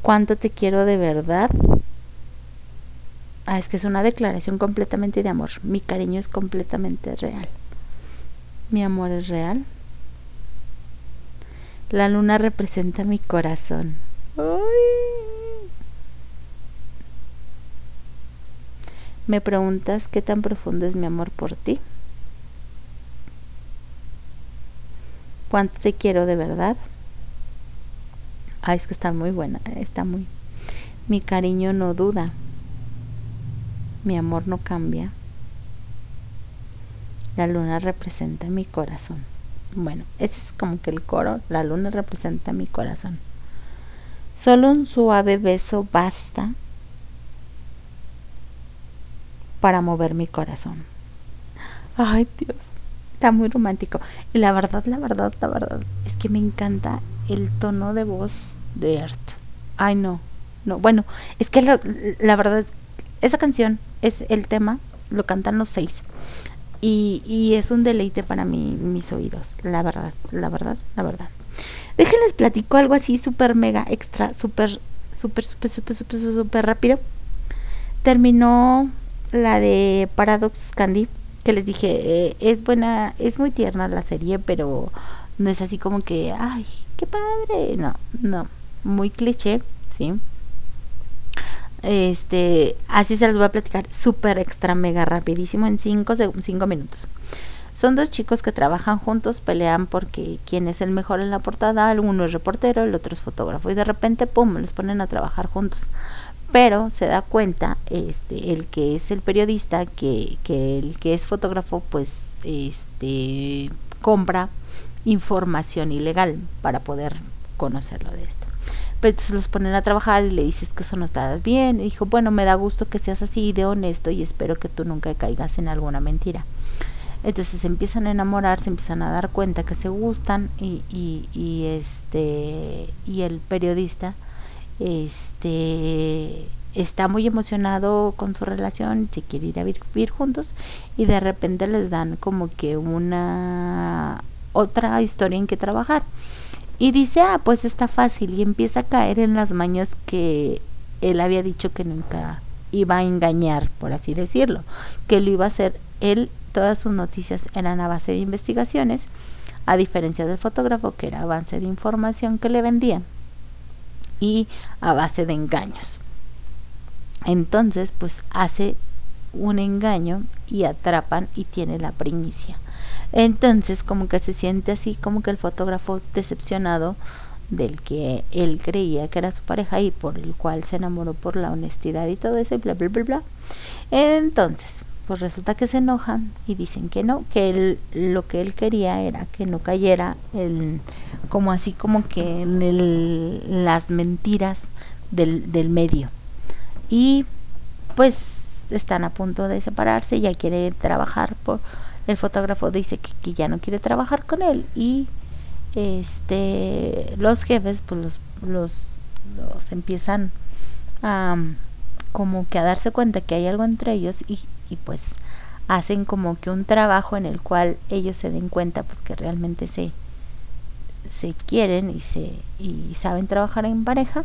cuánto te quiero de verdad ah es que es una declaración completamente de amor mi cariño es completamente real mi amor es real la luna representa mi corazón. Me preguntas qué tan profundo es mi amor por ti. ¿Cuánto te quiero de verdad? Ay, es que está muy buena, está muy. Mi cariño no duda. Mi amor no cambia. La luna representa mi corazón. Bueno, ese es como que el coro, la luna representa mi corazón. Solo un suave beso basta para mover mi corazón. Ay, Dios, está muy romántico. Y la verdad, la verdad, la verdad, es que me encanta el tono de voz de Earth. Ay, no. No, bueno, es que la, la verdad es esa canción es el tema, lo cantan los seis. Y, y es un deleite para mí, mis oídos, la verdad, la verdad, la verdad. Déjenles platico algo así súper mega extra, súper, súper, súper, súper, súper, súper rápido. Terminó la de Paradox Candy, que les dije, eh, es buena, es muy tierna la serie, pero no es así como que, ay, qué padre. No, no, muy cliché, sí. Este, así se los voy a platicar súper extra mega rapidísimo en 5 cinco minutos. Son dos chicos que trabajan juntos, pelean porque quién es el mejor en la portada, uno es reportero, el otro es fotógrafo y de repente pum, los ponen a trabajar juntos. Pero se da cuenta este el que es el periodista que, que el que es fotógrafo pues este compra información ilegal para poder conocerlo de esto pero entonces los ponen a trabajar y le dices que eso no está bien. Y dijo, bueno, me da gusto que seas así de honesto y espero que tú nunca caigas en alguna mentira. Entonces se empiezan a enamorar, se empiezan a dar cuenta que se gustan y, y, y este y el periodista este está muy emocionado con su relación, se quiere ir a vivir juntos y de repente les dan como que una otra historia en que trabajar y dice, ah, pues está fácil y empieza a caer en las mañas que él había dicho que nunca iba a engañar, por así decirlo, que lo iba a hacer él, todas sus noticias eran a base de investigaciones, a diferencia del fotógrafo que era avance de información que le vendían y a base de engaños. Entonces, pues hace un engaño y atrapan y tiene la primicia. Entonces como que se siente así como que el fotógrafo decepcionado del que él creía que era su pareja y por el cual se enamoró por la honestidad y todo eso y bla bla bla bla. Entonces, pues resulta que se enojan y dicen que no, que él, lo que él quería era que no cayera el, como así como que en el, las mentiras del, del medio. Y pues están a punto de separarse, ya quiere trabajar por el fotógrafo dice que, ya no quiere trabajar con él y este los jefes pues los, los, los empiezan a como que a darse cuenta que hay algo entre ellos y, y pues hacen como que un trabajo en el cual ellos se den cuenta pues que realmente se se quieren y se y saben trabajar en pareja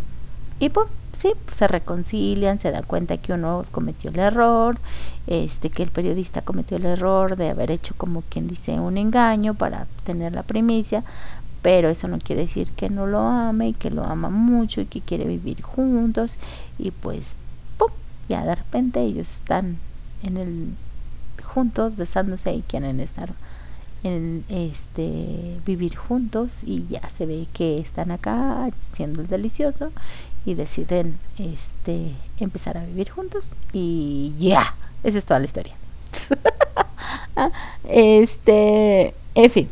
y pues sí, se reconcilian, se dan cuenta que uno cometió el error, este que el periodista cometió el error de haber hecho como quien dice un engaño para tener la primicia, pero eso no quiere decir que no lo ame y que lo ama mucho y que quiere vivir juntos y pues ¡pum! ya de repente ellos están en el juntos besándose y quieren estar en este vivir juntos y ya se ve que están acá siendo el delicioso y deciden este empezar a vivir juntos y ya, esa es toda la historia. este, en fin.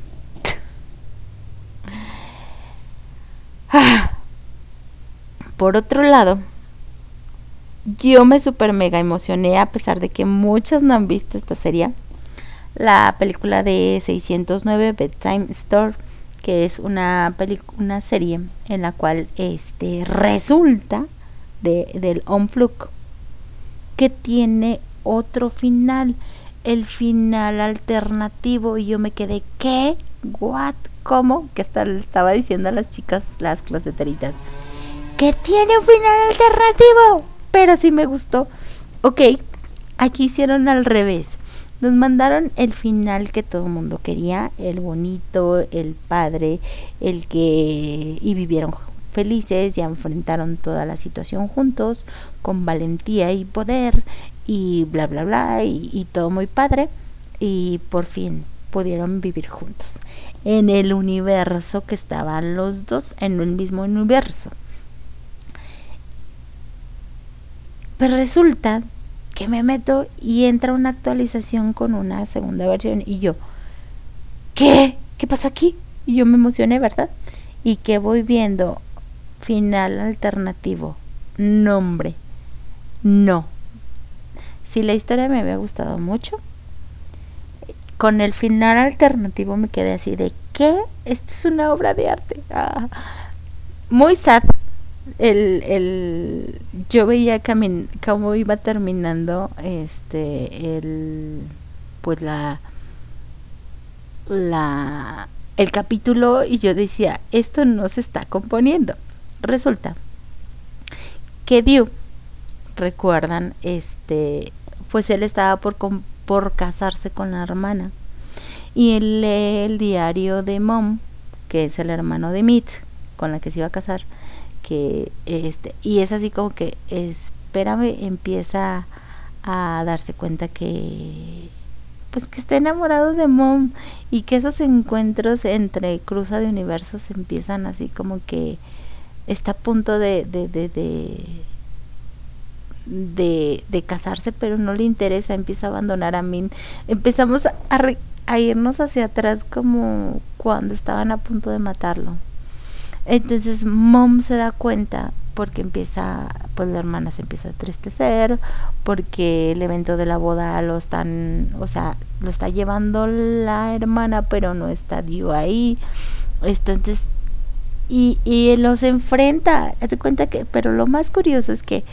Por otro lado, yo me super mega emocioné a pesar de que muchas no han visto esta serie. La película de 609 Bedtime Store que es una una serie en la cual este resulta de, del Onfluk que tiene otro final, el final alternativo y yo me quedé ¿qué? ¿What? ¿Cómo? Que hasta estaba diciendo a las chicas, las closeteritas, que tiene un final alternativo, pero sí me gustó. Ok, aquí hicieron al revés nos mandaron el final que todo el mundo quería, el bonito, el padre, el que y vivieron felices y enfrentaron toda la situación juntos con valentía y poder y bla bla bla y, y todo muy padre y por fin pudieron vivir juntos en el universo que estaban los dos en el mismo universo. Pero resulta que me meto y entra una actualización con una segunda versión y yo, ¿qué? ¿Qué pasó aquí? Y yo me emocioné, ¿verdad? Y que voy viendo final alternativo, nombre, no. Si la historia me había gustado mucho, con el final alternativo me quedé así de, ¿qué? Esta es una obra de arte. Ah, muy sad, el, el yo veía cómo iba terminando este el pues la la el capítulo y yo decía esto no se está componiendo. Resulta que Diu recuerdan este pues él estaba por por casarse con la hermana y él lee el diario de Mom que es el hermano de Meet con la que se iba a casar que este y es así como que espérame empieza a darse cuenta que pues que está enamorado de Mom y que esos encuentros entre cruza de universos empiezan así como que está a punto de de, de, de de, de, casarse, pero no le interesa, empieza a abandonar a Min. Empezamos a, a, irnos hacia atrás como cuando estaban a punto de matarlo. Entonces Mom se da cuenta porque empieza, pues la hermana se empieza a tristecer, porque el evento de la boda lo están, o sea, lo está llevando la hermana, pero no está Dio ahí. Entonces, y, y los enfrenta, hace cuenta que, pero lo más curioso es que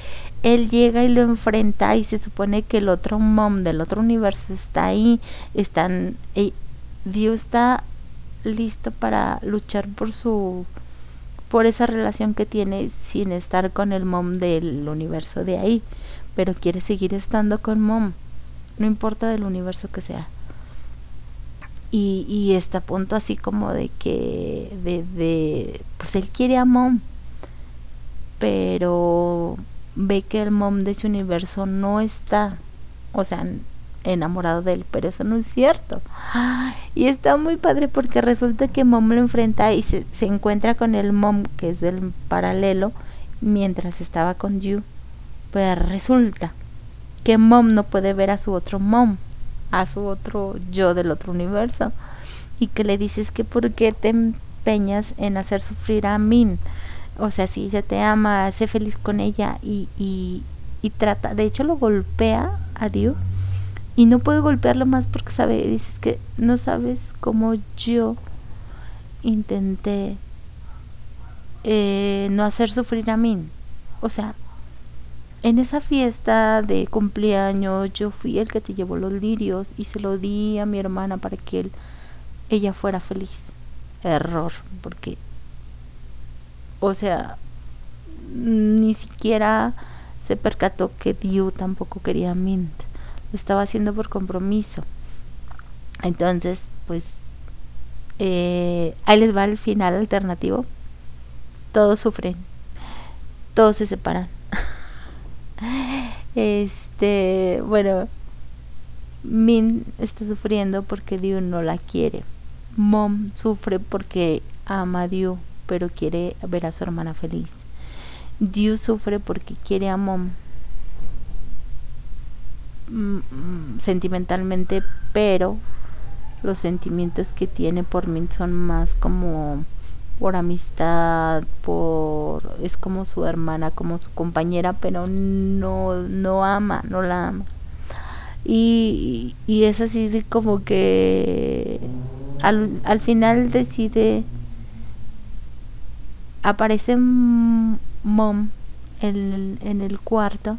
él llega y lo enfrenta y se supone que el otro mom del otro universo está ahí, están, y Dio está listo para luchar por su por esa relación que tiene sin estar con el mom del universo de ahí, pero quiere seguir estando con mom, no importa del universo que sea. Y, y está a punto así como de que, de, de, pues él quiere a mom, pero ve que el mom de ese universo no está, o sea, enamorado de él, pero eso no es cierto. Y está muy padre porque resulta que Mom lo enfrenta y se, se encuentra con el Mom, que es del paralelo, mientras estaba con Yu. Pero resulta que Mom no puede ver a su otro Mom, a su otro yo del otro universo. Y que le dices que por qué te empeñas en hacer sufrir a Min. O sea, si ella te ama, sé feliz con ella y, y, y trata, de hecho lo golpea a Yu y no puede golpearlo más porque sabe, dices que no sabes cómo yo intenté eh, no hacer sufrir a mí. O sea, en esa fiesta de cumpleaños yo fui el que te llevó los lirios y se lo di a mi hermana para que él, ella fuera feliz. Error, porque, o sea, ni siquiera se percató que Dios tampoco quería a Mint lo estaba haciendo por compromiso. Entonces, pues, eh, ahí les va el final alternativo. Todos sufren, todos se separan. este, bueno, Min está sufriendo porque Dios no la quiere. Mom sufre porque ama a Dios, pero quiere ver a su hermana feliz. Dios sufre porque quiere a Mom, Mm, sentimentalmente, pero los sentimientos que tiene por mí son más como por amistad, por es como su hermana, como su compañera, pero no no ama, no la ama. Y, y es así como que al, al final decide aparece mom en, en el cuarto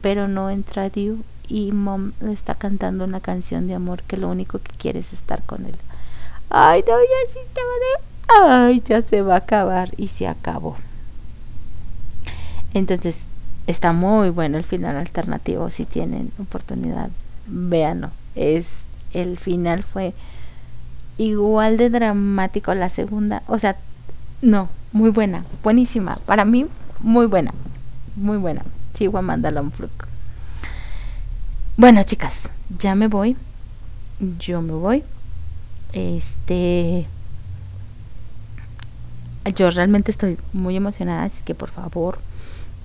pero no entra Diu y Mom le está cantando una canción de amor que lo único que quiere es estar con él. Ay, no, ya sí estaba de... Ay, ya se va a acabar y se acabó. Entonces, está muy bueno el final alternativo. Si tienen oportunidad, véanlo. Es, el final fue igual de dramático la segunda. O sea, no, muy buena, buenísima. Para mí, muy buena, muy buena. Chihuahua Fluk. Bueno, chicas, ya me voy. Yo me voy. Este. Yo realmente estoy muy emocionada, así que por favor,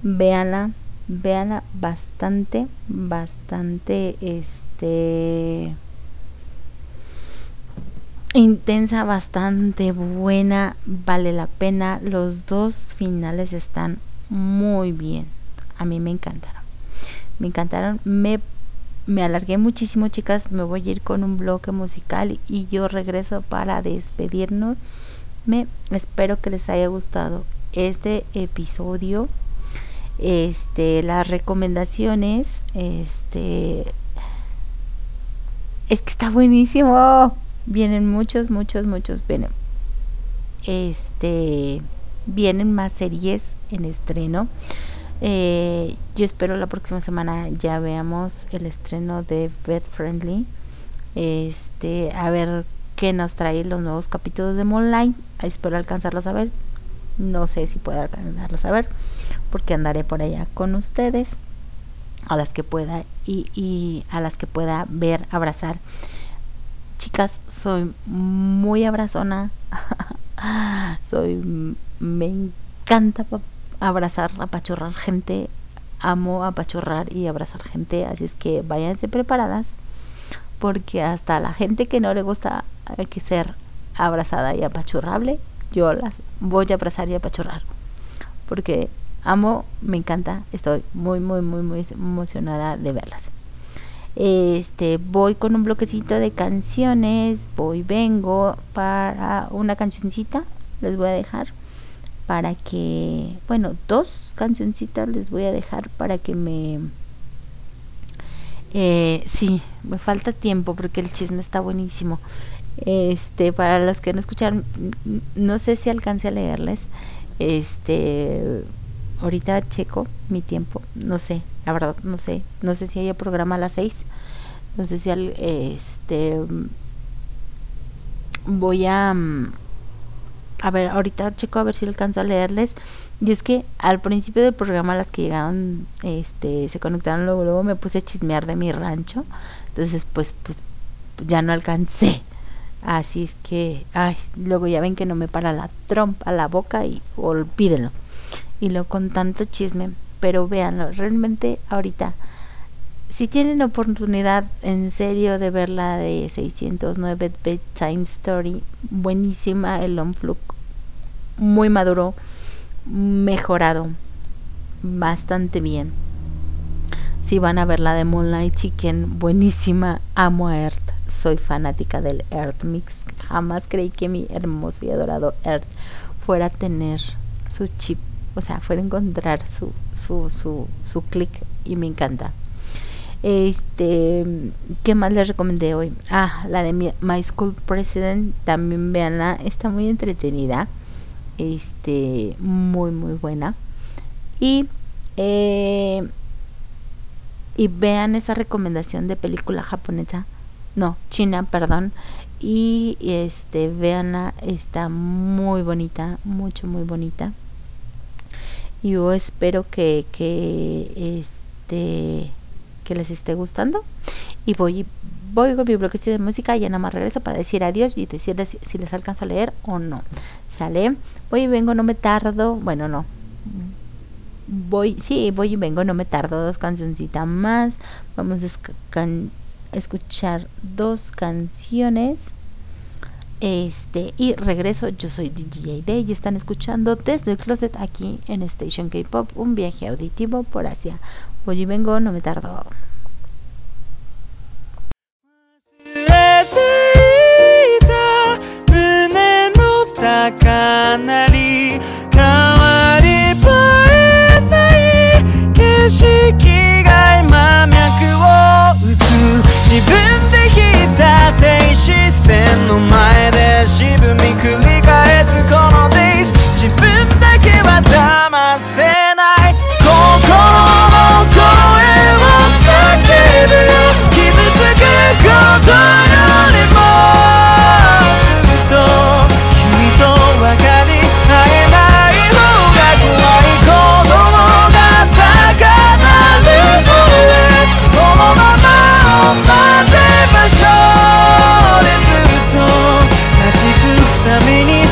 véanla. Véanla bastante, bastante, este. Intensa, bastante buena, vale la pena. Los dos finales están muy bien a mí me encantaron. Me encantaron, me, me alargué muchísimo chicas, me voy a ir con un bloque musical y yo regreso para despedirnos. Me espero que les haya gustado este episodio. Este, las recomendaciones, este, es que está buenísimo. Vienen muchos, muchos, muchos. Vienen, este, vienen más series en estreno. Eh, yo espero la próxima semana ya veamos el estreno de Bed Friendly. Este, a ver qué nos trae los nuevos capítulos de Moonlight. Espero alcanzarlos a ver. No sé si puedo alcanzarlos a ver porque andaré por allá con ustedes a las que pueda y, y a las que pueda ver, abrazar. Chicas, soy muy abrazona. soy me encanta abrazar, apachurrar gente. Amo apachurrar y abrazar gente, así es que váyanse preparadas porque hasta la gente que no le gusta hay que ser abrazada y apachurrable, yo las voy a abrazar y apachurrar. Porque amo, me encanta, estoy muy, muy, muy, muy emocionada de verlas. Este, voy con un bloquecito de canciones, voy, vengo para una cancioncita, les voy a dejar para que, bueno, dos cancioncitas les voy a dejar para que me... Eh, sí, me falta tiempo porque el chisme está buenísimo. Este, para los que no escucharon, no sé si alcance a leerles. Este, ahorita checo mi tiempo, no sé, la verdad, no sé. No sé si haya programa a las seis. No sé si al, este, voy a a ver, ahorita checo a ver si alcanzo a leerles. Y es que al principio del programa las que llegaron, este, se conectaron luego, luego me puse a chismear de mi rancho. Entonces, pues, pues, ya no alcancé. Así es que, ay, luego ya ven que no me para la trompa, la boca y olvídenlo. Y lo con tanto chisme, pero véanlo, realmente ahorita, si tienen oportunidad en serio de ver la de 609 Bedtime Story, buenísima el Onfluk muy maduro, mejorado, bastante bien. Si van a ver la de Moonlight Chicken, buenísima, amo a Earth, soy fanática del Earth Mix. Jamás creí que mi hermoso y adorado Earth fuera a tener su chip, o sea, fuera a encontrar su, su, su, su click y me encanta. Este, ¿qué más les recomendé hoy? Ah, la de My School President, también veanla, está muy entretenida este muy muy buena. Y eh, y vean esa recomendación de película japonesa. No china perdón. Y este veanla está muy bonita mucho muy bonita. Yo espero que que este que les esté gustando. Y voy voy con mi bloquecito de música. Y nada más regreso para decir adiós y decirles si, les alcanzo a leer o no. ¿Sale? Voy y vengo, no me tardo. Bueno, no. Voy, sí, voy y vengo, no me tardo. Dos cancioncitas más. Vamos a escuchar dos canciones. Este, y regreso, yo soy DJ Day y están escuchando desde el closet aquí en Station K-Pop, un viaje auditivo por Asia. Voy y vengo, no me tardo. かなり変わり映えない景色が今脈を打つ自分で引いた停止線の前で渋み繰り返すこのデイズ自分だけは騙せない。心の声を叫ぶよ。傷つくこと美丽。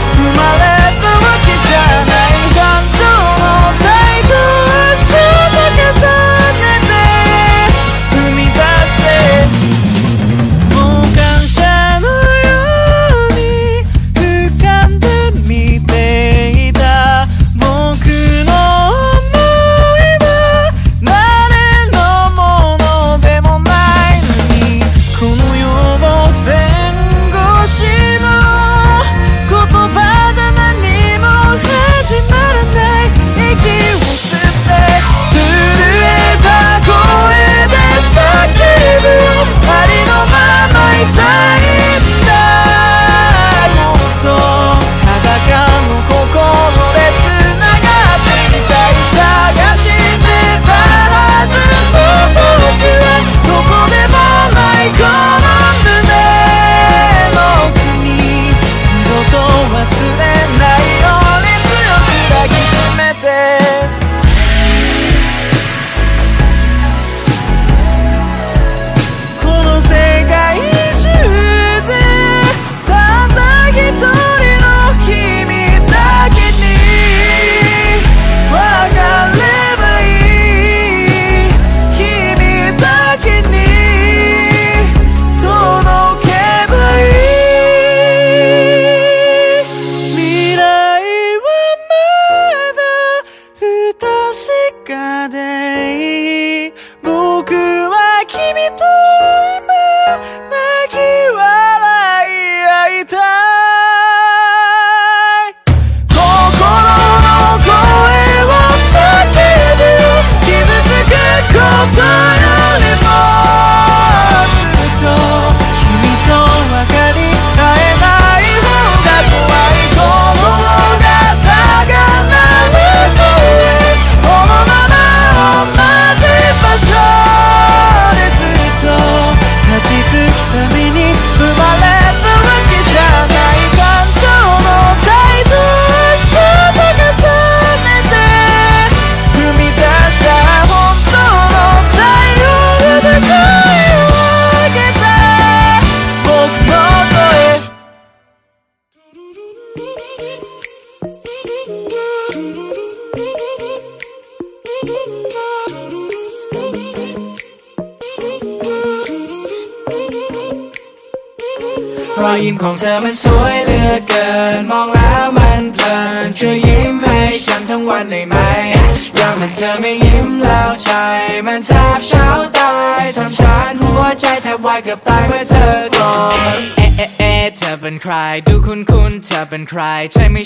and cry. Take me.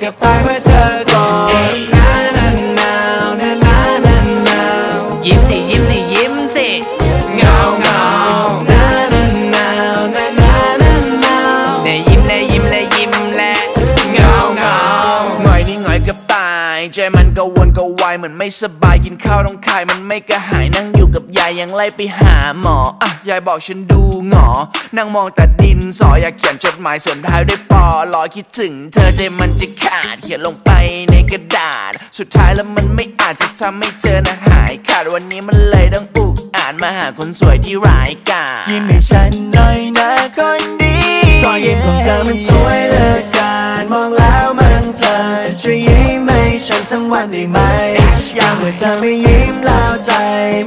gặp tay mới sơ còn. Na na na na na na na. Diễm xì diễm xì diễm xì. Ngầu ngầu. Na na na na na na na. Nè diễm lê diễm lê diễm lê. Ngầu ngầu. Ngồi đi ngồi gặp tay Jam anh câu quên câu เหมือนไม่สบายกินข้าวต้องคายมันไม่กระหายนั่งอยู่กับยายยังไล่ไปหาหมออะยายบอกฉันดูหงอ นั่งมองแต่ดินสออยากเขียนจดหมายสริมท้ายด้วยปอรอคิดถึง เธอใจมันจะขาดเขียนลงไปในกระดาษ สุดท้ายแล้วมันไม่อาจจะทำให้เธอนะหายขาดวันนี้มันเลยต้องอุกอ่านมาหาคนสวยที่ร้ายกาจยิ้มให้ฉันหน่อยนะคนดีรอยยิ้มของเธอมันสวยเหลือเกินมองแล้วมันเพลินช่วยยิ้ม ฉันทั้งวันได้ไหมอยากเมื่อเธอไม่ยิ้มแล้วใจ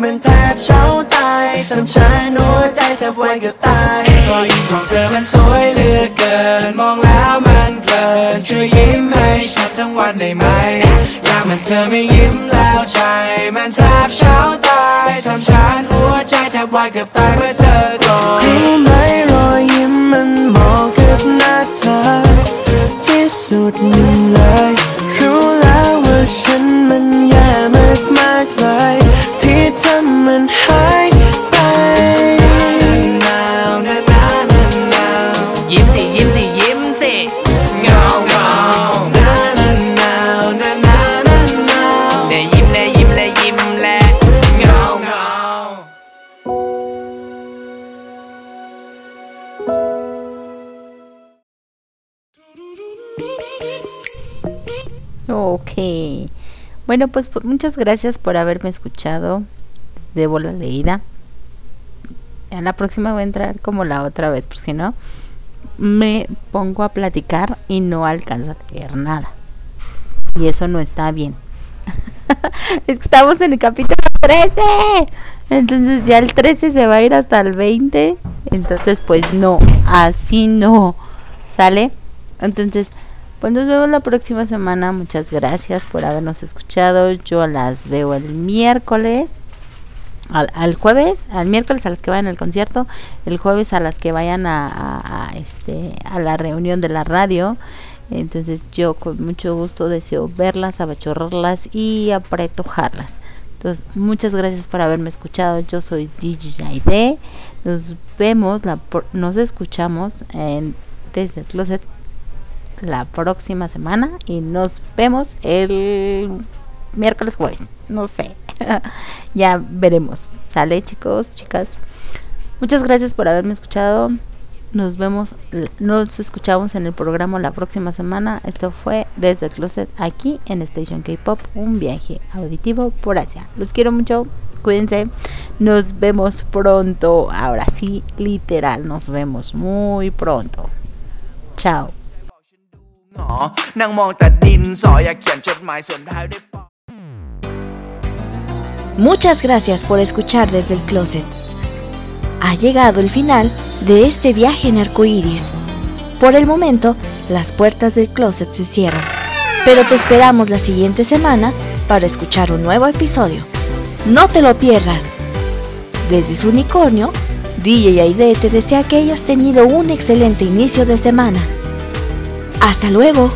มันแทบเช้าตายทำฉันหัวใจแทบวายเกือบตายรอยยิ้มของเธอมันสวยเหลือเกิน มองแล้วมันเพลินช่วยยิ้มให้ฉันทั้งวันได้ไหมอยากมันเธอไม่ยิ้มแล้วใจ มันแทบเช้าตายทำฉันหัวใจแทบวายเกือบตายเมื่อเธอก่อนรู้ไหมรอยยิ้มมันเหมาะกับหน้าเธอที่สุดเลยรู้ ฉันมันแย่มากมากเลยที่ทำมันห Bueno, pues pu- muchas gracias por haberme escuchado. Debo la leída. A la próxima voy a entrar como la otra vez, porque si no, me pongo a platicar y no alcanzo a leer nada. Y eso no está bien. es que estamos en el capítulo 13. Entonces ya el 13 se va a ir hasta el 20. Entonces pues no, así no. ¿Sale? Entonces, pues nos vemos la próxima semana. Muchas gracias por habernos escuchado. Yo las veo el miércoles. Al, jueves, al miércoles a las que vayan al concierto, el jueves a las que vayan a, este a la reunión de la radio. Entonces yo con mucho gusto deseo verlas, abachorrarlas y apretujarlas. Entonces, muchas gracias por haberme escuchado. Yo soy DJ Aide. Nos vemos, la, nos escuchamos en, desde el closet la próxima semana y nos vemos el miércoles jueves. No sé. ya veremos. Sale chicos, chicas. Muchas gracias por haberme escuchado. Nos vemos, nos escuchamos en el programa la próxima semana. Esto fue desde el closet aquí en Station K-Pop, un viaje auditivo por Asia. Los quiero mucho, cuídense. Nos vemos pronto. Ahora sí, literal, nos vemos muy pronto. Chao. หงอนั่งมองแต่ดินสออยากเขียนจดหมายเสริมท้ายด้วยปอ Muchas gracias por escuchar desde el closet. Ha llegado el final de este viaje en arcoíris. Por el momento, las puertas del closet se cierran, pero te esperamos la siguiente semana para escuchar un nuevo episodio. No te lo pierdas. Desde su unicornio, DJ Aide te desea que hayas tenido un excelente inicio de semana. Hasta luego.